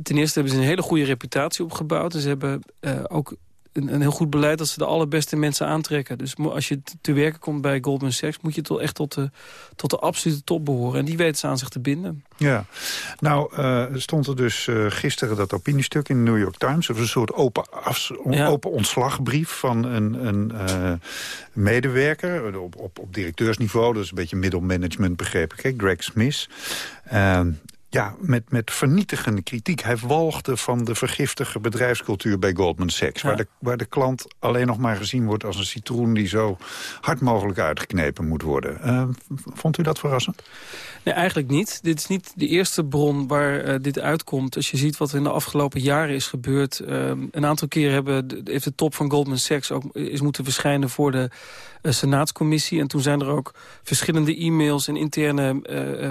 ten eerste hebben ze een hele goede reputatie opgebouwd. Ze hebben ook een, een heel goed beleid dat ze de allerbeste mensen aantrekken. Dus als je te werken komt bij Goldman Sachs... moet je toch echt tot de, tot de absolute top behoren. En die weten ze aan zich te binden. Ja, nou eh, stond er dus eh, gisteren dat opiniestuk in de New York Times. Was een soort open, afs- open ontslagbrief van een, een eh, medewerker op, op, op directeursniveau. Dat is een beetje middelmanagement hè, Greg Smith. Ehm, ja, met, met vernietigende kritiek. Hij walgde van de vergiftige bedrijfscultuur bij Goldman Sachs... Waar, de, waar de klant alleen nog maar gezien wordt als een citroen... die zo hard mogelijk uitgeknepen moet worden. Eh, vond u dat verrassend? Nee, eigenlijk niet. Dit is niet de eerste bron waar uh, dit uitkomt. Als je ziet wat er in de afgelopen jaren is gebeurd. Uh, een aantal keren hebben, heeft de top van Goldman Sachs ook is moeten verschijnen voor de Senaatscommissie. En toen zijn er ook verschillende e-mails en interne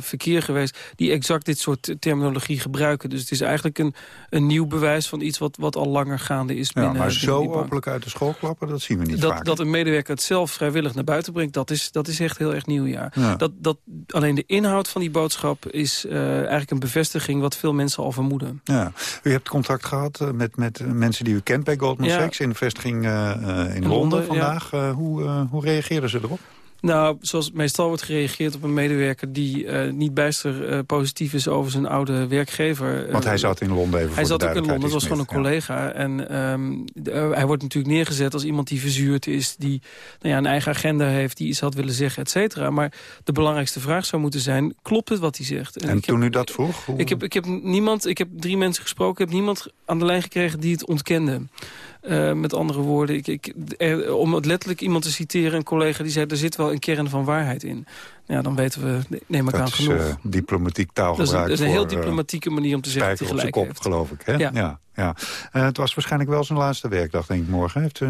verkeer geweest... die exact dit soort terminologie gebruiken. Dus het is eigenlijk een, een nieuw bewijs van iets wat, wat al langer gaande is. Ja, binnen, maar zo openlijk uit de school klappen, dat zien we niet dat, vaak. dat een medewerker het zelf vrijwillig naar buiten brengt, dat is, dat is echt heel erg nieuw, ja. Ja. Dat, dat, alleen de inhoud van die boodschap is uh, eigenlijk een bevestiging... wat veel mensen al vermoeden. Ja. U hebt contact gehad uh, met, met mensen die u kent bij Goldman Ja. Sachs... in de vestiging uh, in, In Londen, Londen, ja. vandaag. Uh, hoe, hoe reageerden ze erop? Nou, zoals meestal wordt gereageerd op een medewerker... die uh, niet bijster uh, positief is over zijn oude werkgever. Want hij Uh, zat in Londen even Hij zat ook in Londen, dat was gewoon een collega. En um, de, uh, hij wordt natuurlijk neergezet als iemand die verzuurd is... die nou ja, een eigen agenda heeft, die iets had willen zeggen, et cetera. Maar de belangrijkste vraag zou moeten zijn, klopt het wat hij zegt? En toen heb, u dat vroeg? Hoe... Ik heb, ik heb niemand, ik heb drie mensen gesproken, ik heb niemand aan de lijn gekregen die het ontkende. Uh, met andere woorden, ik, ik, er, om het letterlijk iemand te citeren... een collega die zei, er zit wel een kern van waarheid in. Ja, dan weten we, neem ik dat aan, is, genoeg. Uh, diplomatiek Dat is, taalgebruik dat is een heel voor, diplomatieke manier om te zeggen dat hij gelijk op zijn kop, heeft. geloof ik. Hè? Ja. ja, ja. Uh, het was waarschijnlijk wel zijn laatste werkdag, denk ik, morgen. Heeft.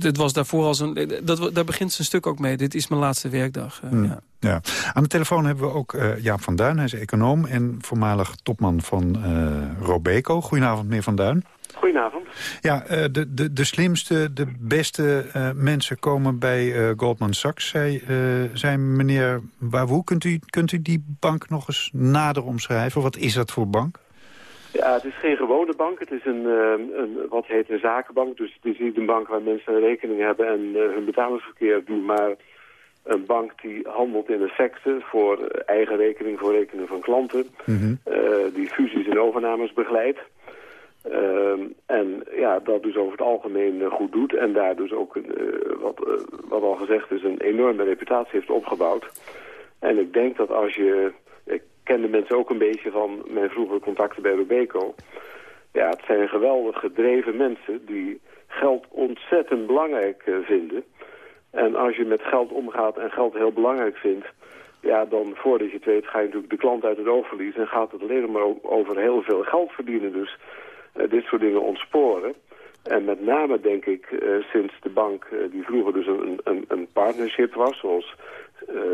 Dit was daarvoor al zijn... Dat, daar begint zijn stuk ook mee. Dit is mijn laatste werkdag. Mm. ja. Ja. Aan de telefoon hebben we ook uh, Jaap van Duin. Hij is econoom en voormalig topman van uh, Robeco. Goedenavond, meneer van Duin. Goedenavond. Ja, uh, de, de, de slimste, de beste uh, mensen komen bij uh, Goldman Sachs, zei, zei meneer Wawoe. Kunt u, kunt u die bank nog eens nader omschrijven? Wat is dat voor bank? Ja, het is geen gewone bank. Het is een, een wat heet een zakenbank. Dus het is niet een bank waar mensen een rekening hebben en hun betalingsverkeer doen, maar een bank die handelt in effecten voor eigen rekening, voor rekening van klanten. Mhm. Mm -hmm. die fusies en overnames begeleidt. Uh, en ja, dat dus over het algemeen uh, goed doet. En daar dus ook, uh, wat, wat al gezegd is, een enorme reputatie heeft opgebouwd. En ik denk dat als je... Ik ken de mensen ook een beetje van mijn vroegere contacten bij Robeco. Ja, het zijn geweldig gedreven mensen die geld ontzettend belangrijk vinden. En als je met geld omgaat en geld heel belangrijk vindt... Ja, dan voordat je het weet ga je natuurlijk de klant uit het oog verliezen... en gaat het alleen maar over heel veel geld verdienen. Dus dit soort dingen ontsporen. En met name denk ik, uh, sinds de bank, uh, die vroeger dus een, een, een partnership was... zoals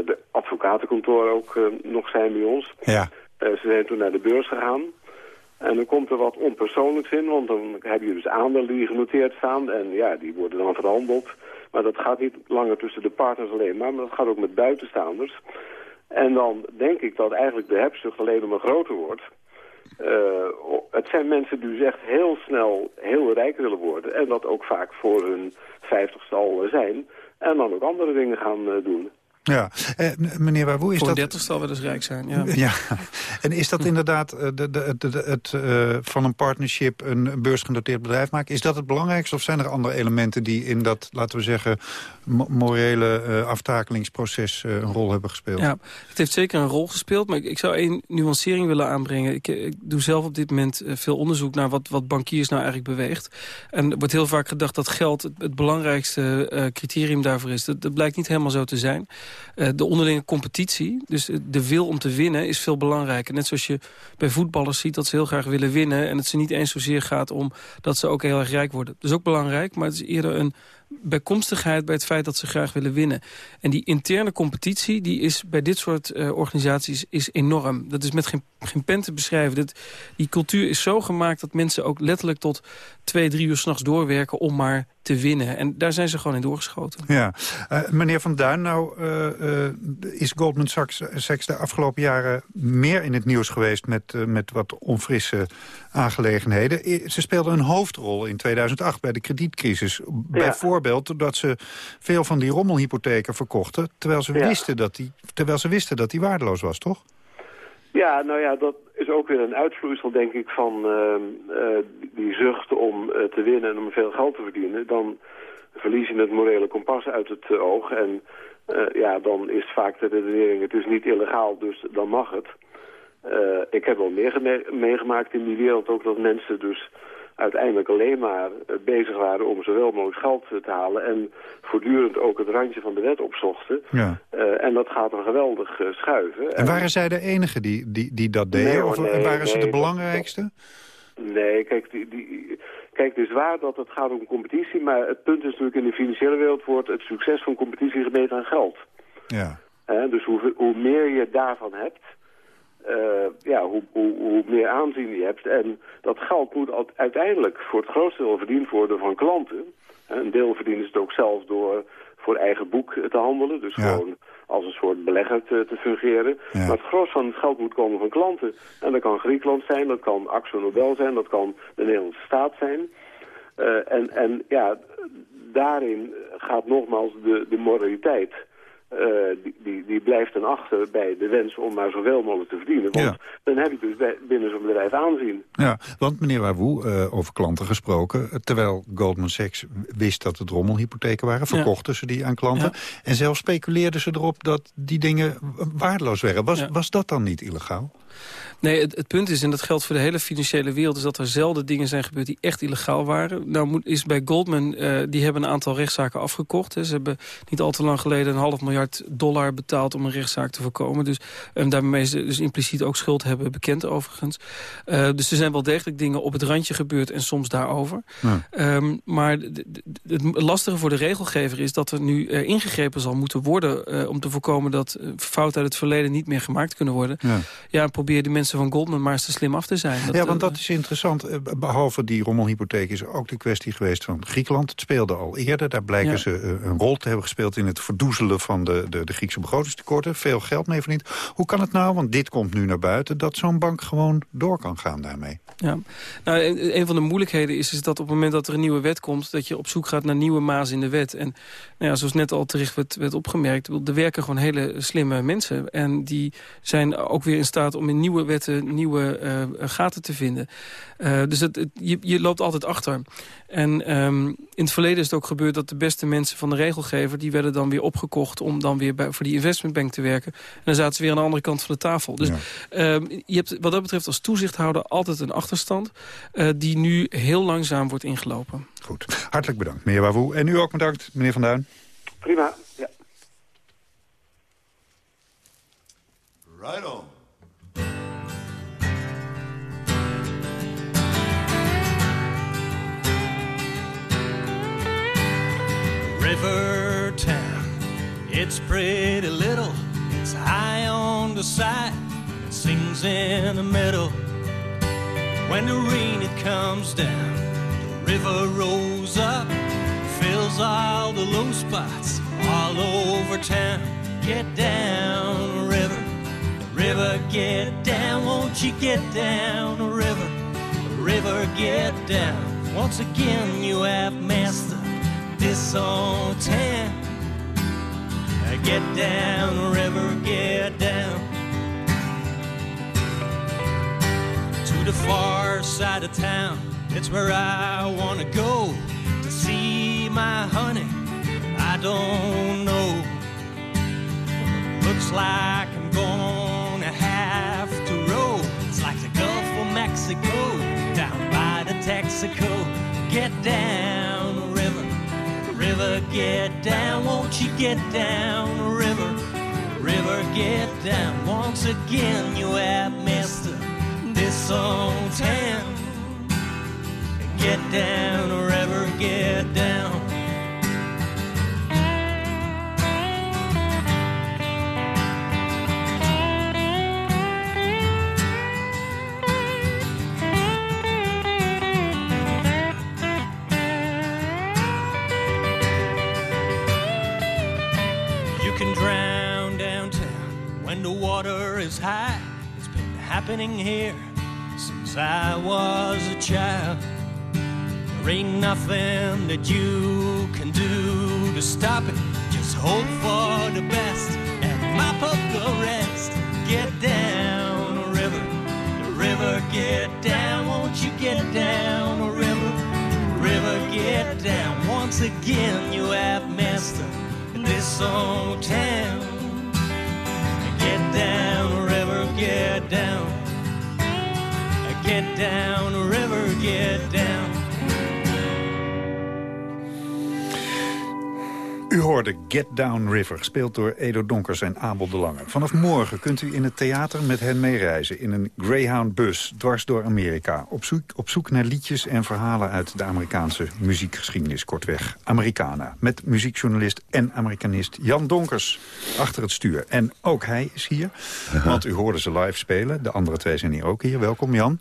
de advocatenkantoren ook nog zijn bij ons. Ja. ze zijn toen naar de beurs gegaan. En dan komt er wat onpersoonlijks in, want dan heb je dus aandelen die genoteerd staan... en ja, die worden dan verhandeld... Maar dat gaat niet langer tussen de partners alleen maar, maar dat gaat ook met buitenstaanders. En dan denk ik dat eigenlijk de hebzucht alleen maar groter wordt. Uh, het zijn mensen die dus echt heel snel heel rijk willen worden. En dat ook vaak voor hun vijftigste al zijn. En dan ook andere dingen gaan uh, doen. Ja, eh, meneer Wawoe, is Voor dat... een dertigste alweer dus rijk zijn, ja. ja. En is dat inderdaad uh, de, de, de, het uh, van een partnership een beursgenoteerd bedrijf maken? Is dat het belangrijkste of zijn er andere elementen die in dat, laten we zeggen, morele uh, aftakelingsproces een rol hebben gespeeld? Ja, het heeft zeker een rol gespeeld, maar ik, ik zou één nuancering willen aanbrengen. Ik, ik, doe zelf op dit moment veel onderzoek naar wat, wat bankiers nou eigenlijk beweegt. En er wordt heel vaak gedacht dat geld het, het belangrijkste criterium daarvoor is. Dat, dat blijkt niet helemaal zo te zijn. Uh, de onderlinge competitie, dus de wil om te winnen, is veel belangrijker. Net zoals je bij voetballers ziet dat ze heel graag willen winnen... en het ze niet eens zozeer gaat om dat ze ook heel erg rijk worden. Dat is ook belangrijk, maar het is eerder een bijkomstigheid bij het feit dat ze graag willen winnen. En die interne competitie die is bij dit soort uh, organisaties is enorm. Dat is met geen, geen pen te beschrijven. Dat, die cultuur is zo gemaakt dat mensen ook letterlijk tot twee, drie uur s'nachts doorwerken om maar te winnen. En daar zijn ze gewoon in doorgeschoten. Ja. Uh, meneer Van Duin, nou uh, is Goldman Sachs, Sachs de afgelopen jaren meer in het nieuws geweest met, met wat onfrisse aangelegenheden. Ze speelden een hoofdrol in 2008 bij de kredietcrisis. Ja. Bijvoorbeeld doordat ze veel van die rommelhypotheken verkochten... terwijl ze, ja. wisten dat die, terwijl ze wisten dat die waardeloos was, toch? Ja, nou ja, dat is ook weer een uitvloeisel, denk ik, van uh, uh, die zucht om uh, te winnen en om veel geld te verdienen. Dan verlies je het morele kompas uit het oog. En ja, dan is vaak de redenering, het is niet illegaal, dus dan mag het. Eh, ik heb wel meer meegemaakt in die wereld ook dat mensen dus uiteindelijk alleen maar eh, bezig waren om zowel mogelijk geld eh, te halen en voortdurend ook het randje van de wet opzochten. Ja. Eh, en dat gaat dan geweldig schuiven. En waren zij de enige die, die, die dat deden? Nee, of nee, waren ze de dat- belangrijkste? Nee, kijk, die, die, kijk, het is waar dat het gaat om competitie, maar het punt is natuurlijk in de financiële wereld wordt het succes van competitie gemeten aan geld. Ja. Dus hoe, hoe meer je daarvan hebt, eh, ja, hoe, hoe, hoe meer aanzien je hebt. En dat geld moet uiteindelijk voor het grootste deel verdiend worden van klanten. Een deel verdienen ze het ook zelf door voor eigen boek te handelen. Dus gewoon als een soort belegger te, te fungeren. Maar het grootste van het geld moet komen van klanten. En dat kan Griekenland zijn, dat kan Axo Nobel zijn, dat kan de Nederlandse staat zijn. Eh, en, en ja, daarin gaat nogmaals de, de moraliteit. Eh, die, die, die blijft ten achter bij de wens om maar zoveel mogelijk te verdienen. Want dan heb je dus bij- binnen zo'n bedrijf aanzien. Ja, want meneer Wawoe, eh, over klanten gesproken... eh, terwijl Goldman Sachs wist dat het rommelhypotheken waren... verkochten ze die aan klanten. En zelfs speculeerden ze erop dat die dingen waardeloos werden. Was, was dat dan niet illegaal? Nee, het, het punt is, en dat geldt voor de hele financiële wereld... is dat er zelden dingen zijn gebeurd die echt illegaal waren. Nou moet, is bij Goldman, eh, die hebben een aantal rechtszaken afgekocht. Hè. Ze hebben niet al te lang geleden een half miljard dollar betaald... om een rechtszaak te voorkomen. Dus um, daarmee ze dus impliciet ook schuld hebben bekend overigens. Eh, dus er zijn wel degelijk dingen op het randje gebeurd... en soms daarover. Ehm, maar het lastige voor de regelgever is dat er nu eh, ingegrepen zal moeten worden... om te voorkomen dat fouten uit het verleden niet meer gemaakt kunnen worden. Ja. Ja, probeer die mensen van Goldman maar eens te slim af te zijn. Dat, ja, want eh, dat is interessant. Eh, Behalve die rommelhypotheek is er ook de kwestie geweest van Griekenland. Het speelde al eerder. Daar blijken Ja. ze eh, een rol te hebben gespeeld... in het verdoezelen van de, de, de Griekse begrotingstekorten. Veel geld mee verdiend. Hoe kan het nou, want dit komt nu naar buiten... dat zo'n bank gewoon door kan gaan daarmee? Ja, nou, een een van de moeilijkheden is, is dat op het moment dat er een nieuwe wet komt... dat je op zoek gaat naar nieuwe mazen in de wet. En nou ja, zoals net al terecht werd, werd opgemerkt... er werken gewoon hele slimme mensen. En die zijn ook weer in staat om in nieuwe wetten nieuwe eh, gaten te vinden. Eh, dus het, het- je, je loopt altijd achter. En ehm, in het verleden is het ook gebeurd dat de beste mensen van de regelgever... die werden dan weer opgekocht om dan weer bij, voor die investmentbank te werken. En dan zaten ze weer aan de andere kant van de tafel. Dus ehm, je hebt wat dat betreft als toezichthouder altijd een achterstand... eh, die nu heel langzaam wordt ingelopen. Goed, hartelijk bedankt, meneer Wawoe. En u ook bedankt, meneer Van Duin. Prima, ja. Right on. River town, it's pretty little. It's high on the side, it sings in the middle. When the rain it comes down, the river rolls up, fills all the low spots all over town. Get down, river, river, get down. Won't you get down, river, river, get down. Once again, you have mastered this old town. Get down, river, get down. To the far side of town, it's where I wanna go to see my honey. I don't know. Looks like I'm gonna have to row. It's like the Gulf of Mexico, down by the Texaco. Get down, river, get down. Won't you get down, river, river, get down. Once again, you have missed this old town. Get down, river, get down. The water is high. It's been happening here since I was a child. There ain't nothing that you can do to stop it. Just hope for the best and mop up the rest. Get down, river, the river, get down. Won't you get down, river, river, get down. Once again, you have mastered this old town down, river, get down. Get down, river, get down. U hoorde Get Down River, gespeeld door Edo Donkers en Abel de Lange. Vanaf morgen kunt u in het theater met hen meereizen... in een Greyhound-bus dwars door Amerika. Op zoek, op zoek naar liedjes en verhalen uit de Amerikaanse muziekgeschiedenis. Kortweg, Americana. Met muziekjournalist en Amerikanist Jan Donkers achter het stuur. En ook hij is hier, want u hoorde ze live spelen. De andere twee zijn hier ook hier. Welkom, Jan.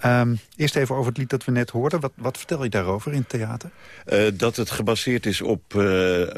Ehm, eerst even over het lied dat we net hoorden. Wat, wat vertel je daarover in het theater? Eh, dat het gebaseerd is op eh,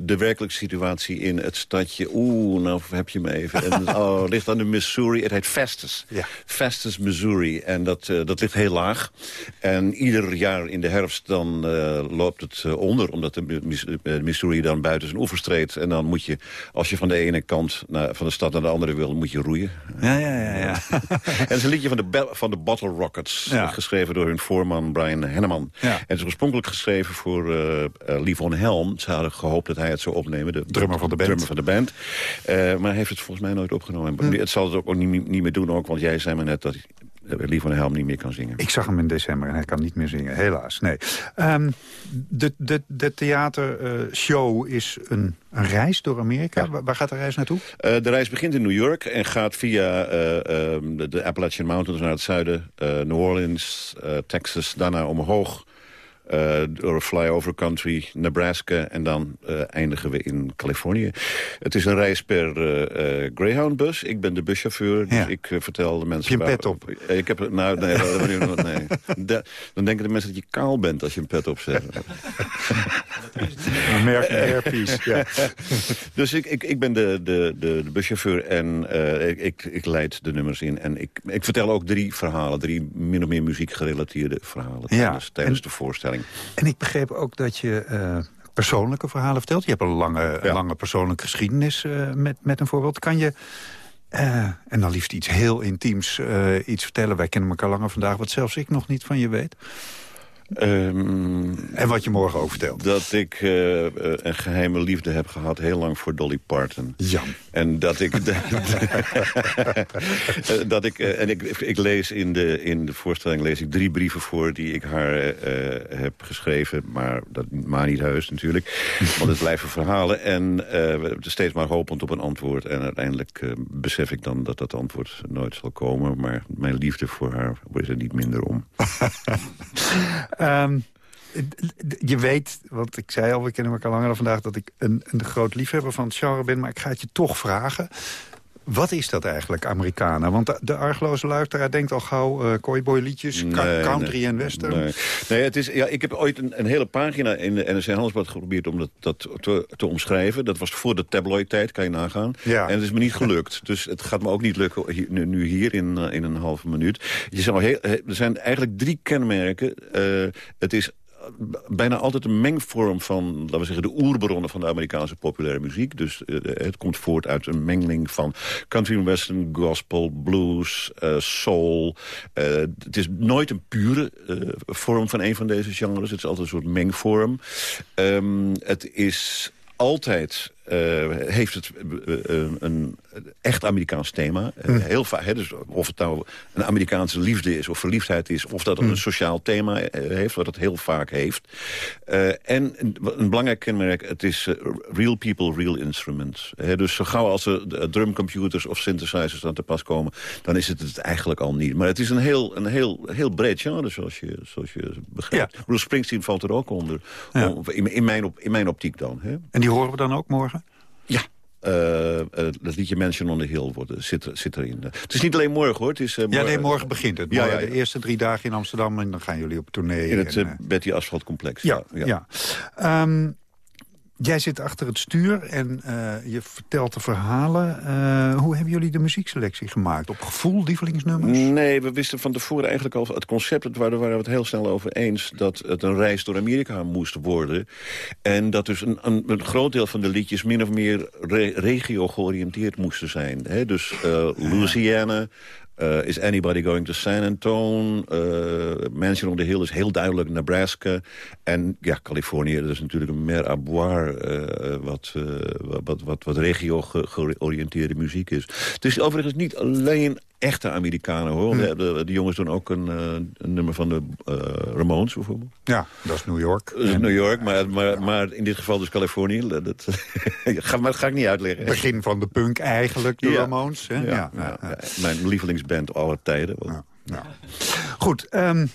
de werkelijke situatie in het stadje... Oeh, nou heb je me even. En, oh, het ligt aan de Missouri. Het heet Festus. Ja. Festus, Missouri. En dat, eh, dat ligt heel laag. En ieder jaar in de herfst dan eh, loopt het eh, onder... omdat de Mis- eh, Missouri dan buiten zijn oevers treedt. En dan moet je, als je van de ene kant naar, van de stad naar de andere wil... moet je roeien. Ja, ja, ja. ja. En het is een liedje van de, van de Bottle Rockets. Ja. Geschreven door hun voorman Brian Henneman. Ja. En het is oorspronkelijk geschreven voor uh, Livon Helm. Ze hadden gehoopt dat hij het zou opnemen. De Drummer van de band. Drummer van de band. Eh, maar hij heeft het volgens mij nooit opgenomen. Hm. Het zal het ook niet, niet meer doen, ook, want jij zei me net dat uh, Livon Helm niet meer kan zingen. Ik zag hem in december en hij kan niet meer zingen, helaas. Nee. Ehm, de de, de theatershow is een, een reis door Amerika. Waar, waar gaat de reis naartoe? Uh, de reis begint in New York en gaat via uh, uh, de, de, Appalachian Mountains naar het zuiden. New Orleans, Texas, daarna omhoog. Uh, door flyover country, Nebraska en dan uh, eindigen we in Californië. Het is een reis per uh, Greyhound-bus. Ik ben de buschauffeur, dus ja. ik vertel de mensen... Heb je een pet op? Ik heb, nou, nee, nee. De, dan denken de mensen dat je kaal bent als je een pet opzet. een merk airpiece, ja. dus ik, ik, ik ben de, de, de, de buschauffeur en ik, ik, ik leid de nummers in. En ik, ik vertel ook drie verhalen, drie min of meer muziekgerelateerde verhalen tijdens, ja. tijdens en, de voorstelling. En ik begreep ook dat je uh, persoonlijke verhalen vertelt. Je hebt een lange, ja. lange persoonlijke geschiedenis uh, met, met een voorbeeld. Kan je, uh, en dan liefst iets heel intiems, iets vertellen... wij kennen elkaar langer vandaag, wat zelfs ik nog niet van je weet... Um, en wat je morgen ook vertelt. Dat ik uh, een geheime liefde heb gehad heel lang voor Dolly Parton. Jan. En dat ik... dat ik en ik, ik lees in de, in de voorstelling lees ik drie brieven voor... die ik haar uh, heb geschreven. Maar dat maar niet heus natuurlijk. want het blijven verhalen. En uh, steeds maar hopend op een antwoord. En uiteindelijk besef ik dan dat dat antwoord nooit zal komen. Maar mijn liefde voor haar wordt er niet minder om. Um, je weet, want ik zei al, we kennen elkaar langer dan vandaag... dat ik een, een groot liefhebber van het genre ben, maar ik ga het je toch vragen. Wat is dat eigenlijk, Amerikanen? Want de, de argeloze luisteraar denkt al gauw uh, cowboy-liedjes, nee, country nee, en western. Nee, nee het is, ja, ik heb ooit een, een hele pagina in de NRC Handelsblad geprobeerd om dat, dat te, te, omschrijven. Dat was voor de tabloid-tijd, kan je nagaan. Ja. En het is me niet gelukt. dus het gaat me ook niet lukken hier, nu hier in, uh, in een halve minuut. Je zou heel, er zijn eigenlijk drie kenmerken. Uh, het is bijna altijd een mengvorm van, laten we zeggen, de oerbronnen van de Amerikaanse populaire muziek. Dus uh, het komt voort uit een mengeling van country western, gospel, blues, uh, soul. Uh, het is nooit een pure vorm van een van deze genres. Het is altijd een soort mengvorm. Um, het is altijd uh, heeft het uh, een, een echt Amerikaans thema. Mm. Heel vaak, dus of het nou een Amerikaanse liefde is of verliefdheid is... of dat het mm. een sociaal thema heeft, wat het heel vaak heeft. en een, een, belangrijk kenmerk, het is real people, real instruments. He, dus zo gauw als er drumcomputers of synthesizers aan te pas komen... dan is het het eigenlijk al niet. Maar het is een heel, een heel, heel breed genre, zoals je, zoals je begrijpt. Ja. Bruce Springsteen valt er ook onder. Ja. In, in, mijn op, in mijn optiek dan. He. En die horen we dan ook morgen? Ja. Uh, uh, dat liedje Mansion on the Hill wordt, zit, zit erin. Het is niet alleen morgen hoor. Het is, uh, ja, nee, morgen begint het. Morgen, ja, ja, ja, De eerste drie dagen in Amsterdam en dan gaan jullie op tournee. In het en, Betty Asphalt Complex. Ja, ja. ja. Um, jij zit achter het stuur en je vertelt de verhalen. hoe hebben jullie de muziekselectie gemaakt? Op gevoel, lievelingsnummers? Nee, we wisten van tevoren eigenlijk al het concept. Het waren, waren we het heel snel over eens dat het een reis door Amerika moest worden. En dat dus een, een, een groot deel van de liedjes min of meer re regio georiënteerd moesten zijn. Hè? Dus Louisiana, Uh, is Anybody Going to San Antone? Uh, Mansion on the Hill is heel duidelijk Nebraska. En ja, Californië, dat is natuurlijk een mer à boire... Uh, wat, wat, wat, wat regio ge georiënteerde muziek is. Het is overigens niet alleen echte Amerikanen, hoor. Hm. De, de, de jongens doen ook een, eh, een nummer van de eh, Ramones, bijvoorbeeld. Ja, dat is New York. Dat is New York, maar, maar, maar in dit geval dus Californië. Dat, ga, maar dat ga ik niet uitleggen. Begin van de punk eigenlijk, de Ja. Ramones. Hè? Ja. Mijn lievelingsband aller tijden. Goed, ehm,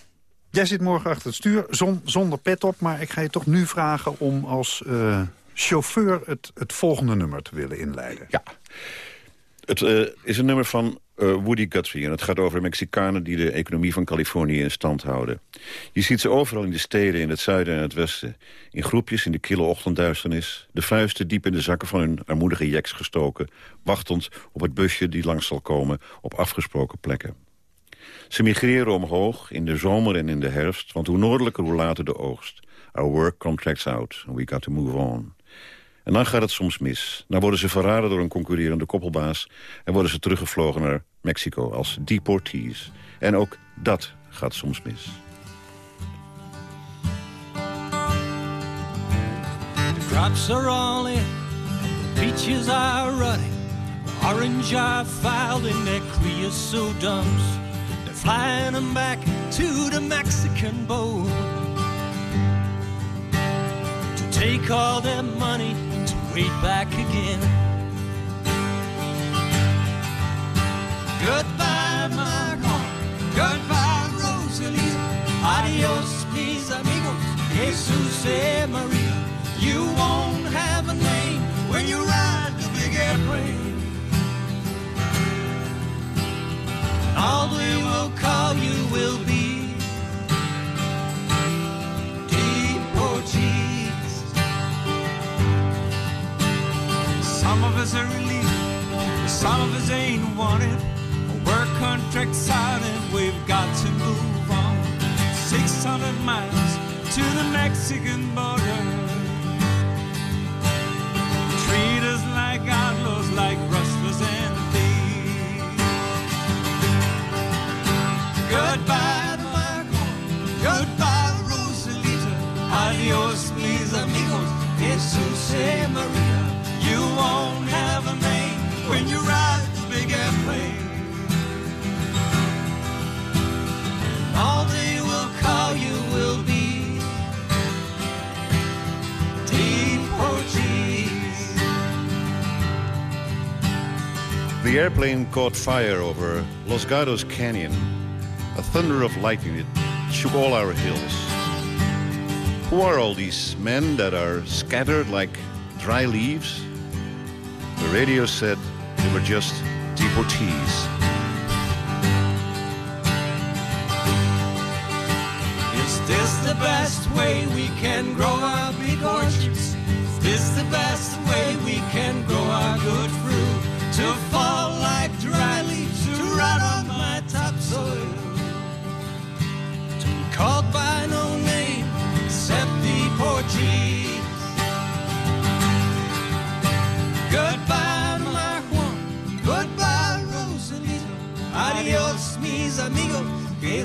jij zit morgen achter het stuur zon, zonder pet op... maar ik ga je toch nu vragen om als eh, chauffeur het, het volgende nummer te willen inleiden. Ja. Het eh, is een nummer van eh, Woody Guthrie. En het gaat over Mexicanen die de economie van Californië in stand houden. Je ziet ze overal in de steden, in het zuiden en het westen. In groepjes in de kille ochtendduisternis. De vuisten diep in de zakken van hun armoedige jeks gestoken. Wachtend op het busje die langs zal komen op afgesproken plekken. Ze migreren omhoog in de zomer en in de herfst. Want hoe noordelijker, hoe later de oogst. Our work contracts out. and We got to move on. En dan gaat het soms mis. Dan worden ze verraden door een concurrerende koppelbaas... en worden ze teruggevlogen naar Mexico als deportees. En ook dat gaat soms mis. The crops are all in, the peaches are running, the orange are filed in their creosote dumps. They're flying them back to the Mexican boat to take all their money wait back again. Goodbye, Margot. Goodbye, Rosalie. Adios, mis amigos. Jesus e Maria. You won't have a name when you ride the big airplane. All they will call you will us are relieved, some of us ain't wanted. Work contracts out and we've got to move on. 600 miles to the Mexican border. Treat us like outlaws, like rustlers and thieves. Goodbye, Marco. Goodbye, Rosalita. Adios, mis amigos. Jesus e eh, Maria. Won't have a name when you ride the big airplane. All they will call you will be deportees. The airplane caught fire over Los Gatos Canyon. A thunder of lightning that shook all our hills. Who are all these men that are scattered like dry leaves? The radio said they were just deportees. Is this the best way we can grow our big orchards? Is this the best way we can grow our good fruit? To fall like dry leaves, to rot on my topsoil. To be called by no name except deportees. Goodbye,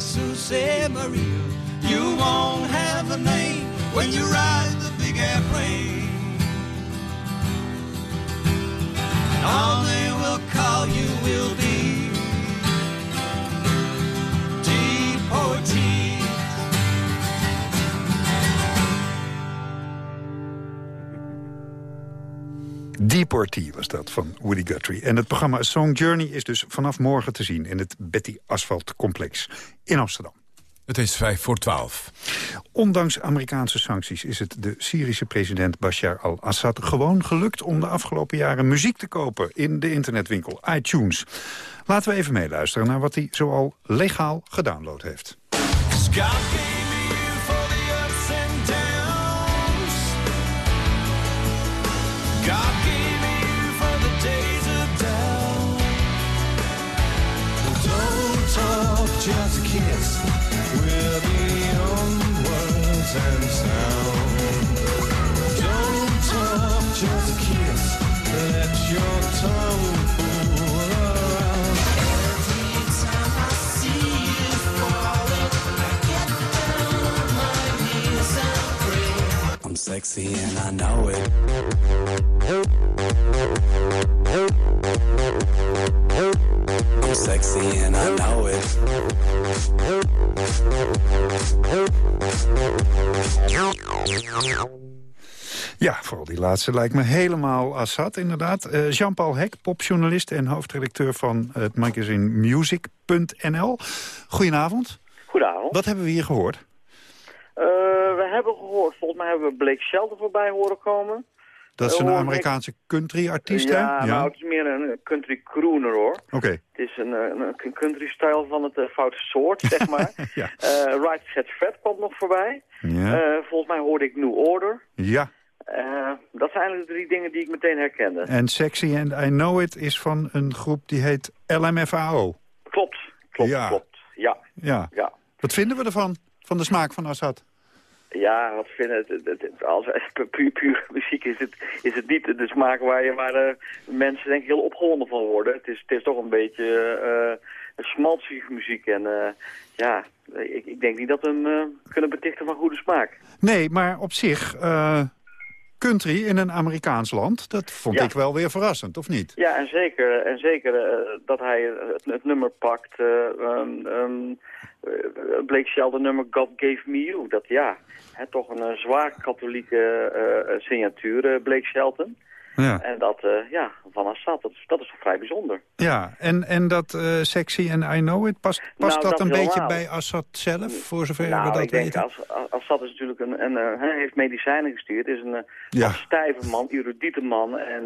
Jesus e Maria. You won't have a name when you ride the big airplane. And all they will call you will Deportee was dat van Woody Guthrie. En het programma Song Journey is dus vanaf morgen te zien... in het Betty Asphalt Complex in Amsterdam. Het is vijf voor twaalf. Ondanks Amerikaanse sancties is het de Syrische president Bashar al-Assad gewoon gelukt om de afgelopen jaren muziek te kopen in de internetwinkel iTunes. Laten we even meeluisteren naar wat hij zoal legaal gedownload heeft. God just a kiss. We're beyond words and sound. Don't talk, just a kiss. Let your tongue fool around. Every time I see you falling, I get down on my knees and pray. I'm sexy and I know it. I'm sexy and I know it. Ja, vooral die laatste lijkt me helemaal Assad, inderdaad. Eh, Jean-Paul Hek, popjournalist en hoofdredacteur van het magazine Music.nl. Goedenavond. Goedenavond. Wat hebben we hier gehoord? Eh, we hebben gehoord, volgens mij hebben we Blake Shelton voorbij horen komen. Dat is een ik- Amerikaanse country-artiest, hè? Ja, nou, het is meer een country crooner, hoor. Oké. Het is een, een, country-style van het eh, foute soort, zeg maar. Ja. Eh, right Set Fred kwam nog voorbij. Ja. Eh, volgens mij hoorde ik New Order. Ja, dat zijn eigenlijk de drie dingen die ik meteen herkende. en Sexy and I Know It is van een groep die heet LMFAO. Klopt, klopt, Ja. klopt. Ja, Ja. ja. Wat vinden we ervan? Van de smaak van Assad? Ja, wat vinden het, het, het- als puur, puur muziek is het, is het niet de smaak waar, je, waar eh, mensen denk ik heel opgewonden van worden. Het is, het is toch een beetje uh, smaltzige muziek en eh, ja, ik, ik denk niet dat we hem kunnen betichten van goede smaak. Nee, maar op zich, country in een Amerikaans land, dat vond Ja. ik wel weer verrassend, of niet? Ja, en zeker, en zeker dat hij het, het nummer pakt, eh um, um, uh, Blake Shelton nummer God Gave Me You. Dat ja, toch een eh, zwaar katholieke eh, eh, signatuur, Blake Shelton. Ja, En dat, ja, van Assad, dat is, dat is toch vrij bijzonder. ja. En, en dat eh, Sexy and I Know It, past, past Nou, dat, dat een beetje bij Assad zelf, voor zover nou, we dat ik denk, weten? als- Assad is natuurlijk een, een, hij heeft medicijnen gestuurd, is een Ja. stijve man, erudite man. En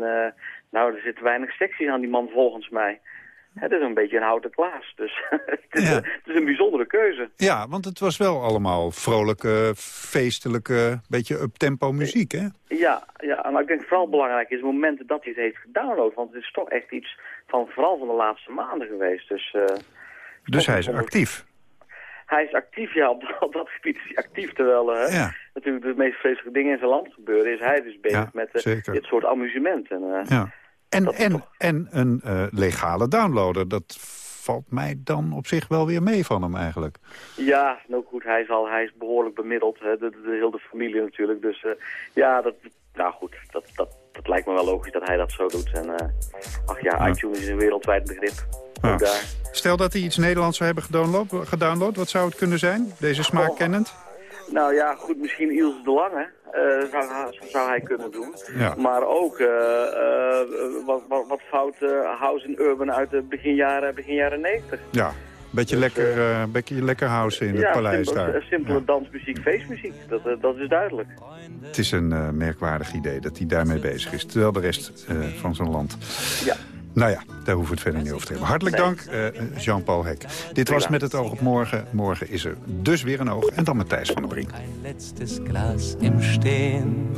nou, er zit weinig sexy aan die man volgens mij. Het is een beetje een houten klaas, dus het, is, Ja. het is een bijzondere keuze. Ja, want het was wel allemaal vrolijke, feestelijke, beetje up-tempo muziek, hè? Ja, ja, maar ik denk vooral belangrijk is het moment dat hij het heeft gedownload. Want het is toch echt iets van vooral van de laatste maanden geweest. Dus eh, Dus hij is actief. hij is actief, ja, op, dat- op dat gebied is hij actief. Terwijl eh, Ja. natuurlijk de meest vreselijke dingen in zijn land gebeuren, is hij dus bezig Ja, met eh, dit soort amusement. En, Ja. En, en, en een eh, legale downloader, dat valt mij dan op zich wel weer mee van hem eigenlijk. Ja, nou goed, hij is, al, hij is behoorlijk bemiddeld. Hè, de, de, de hele familie natuurlijk. Dus eh, ja, dat, nou goed, dat, dat, dat lijkt me wel logisch dat hij dat zo doet. En eh, ach ja, Ja. iTunes is een wereldwijd begrip. Ja. Stel dat hij iets Nederlands zou hebben gedownload, gedownload, wat zou het kunnen zijn? Deze smaak kennend? Nou ja, goed, misschien Ilse de Lange eh, zou, zou hij kunnen doen. Ja. Maar ook eh, eh, wat, wat, wat fout house en urban uit de begin jaren, begin jaren 90. Ja, beetje, lekker, eh beetje lekker house in het paleis daar. simpele dansmuziek, feestmuziek, dat, dat is duidelijk. Het is een merkwaardig idee dat hij daarmee bezig is. Terwijl de rest van zijn land... Ja. Nou ja, daar hoeven we het verder niet over te hebben. Hartelijk dank, eh, Jean-Paul Hek. Dit was Met het oog op morgen. Morgen is er dus weer een oog. En dan met Thijs van der Brink. Letztes Glas im Stehen.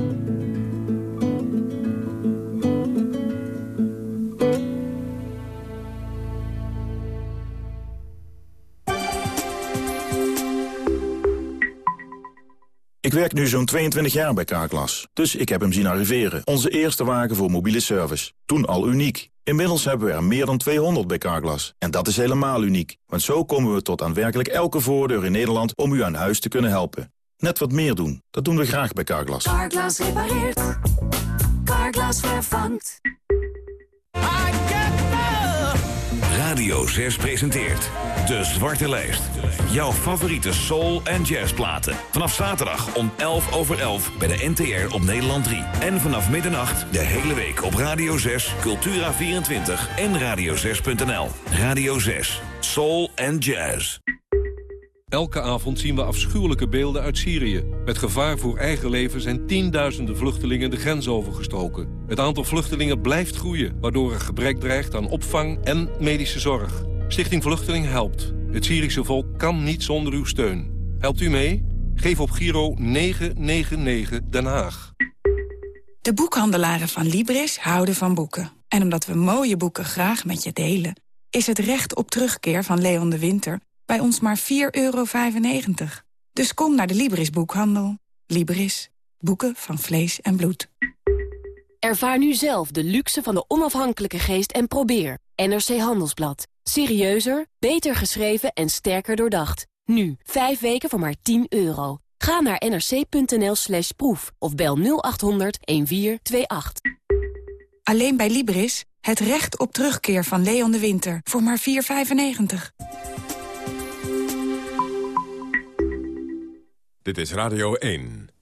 Ik werk nu zo'n 22 jaar bij Carglass, dus ik heb hem zien arriveren. Onze eerste wagen voor mobiele service. Toen al uniek. Inmiddels hebben we er meer dan 200 bij Carglass. En dat is helemaal uniek, want zo komen we tot aan werkelijk elke voordeur in Nederland om u aan huis te kunnen helpen. Net wat meer doen, dat doen we graag bij Carglass. Carglass repareert. Carglass vervangt. Radio 6 presenteert De Zwarte Lijst. Jouw favoriete soul- en jazzplaten. Vanaf zaterdag om 11 over 11 bij de NTR op Nederland 3. En vanaf middernacht de hele week op Radio 6, Cultura24 en radio6.nl. Radio 6, soul en jazz. Elke avond zien we afschuwelijke beelden uit Syrië. Met gevaar voor eigen leven zijn tienduizenden vluchtelingen de grens overgestoken. Het aantal vluchtelingen blijft groeien, waardoor er gebrek dreigt aan opvang en medische zorg. Stichting Vluchteling helpt. Het Syrische volk kan niet zonder uw steun. Helpt u mee? Geef op Giro 999 Den Haag. De boekhandelaren van Libris houden van boeken. En omdat we mooie boeken graag met je delen... is het recht op terugkeer van Leon de Winter bij ons maar 4,95 euro. Dus kom naar de Libris boekhandel. Libris. Boeken van vlees en bloed. Ervaar nu zelf de luxe van de onafhankelijke geest en probeer. NRC Handelsblad. Serieuzer, beter geschreven en sterker doordacht. Nu, 5 weken voor maar 10 euro. Ga naar nrc.nl slash proef of bel 0800 1428. Alleen bij Libris Het recht op terugkeer van Leon de Winter voor maar 4,95. Dit is Radio 1.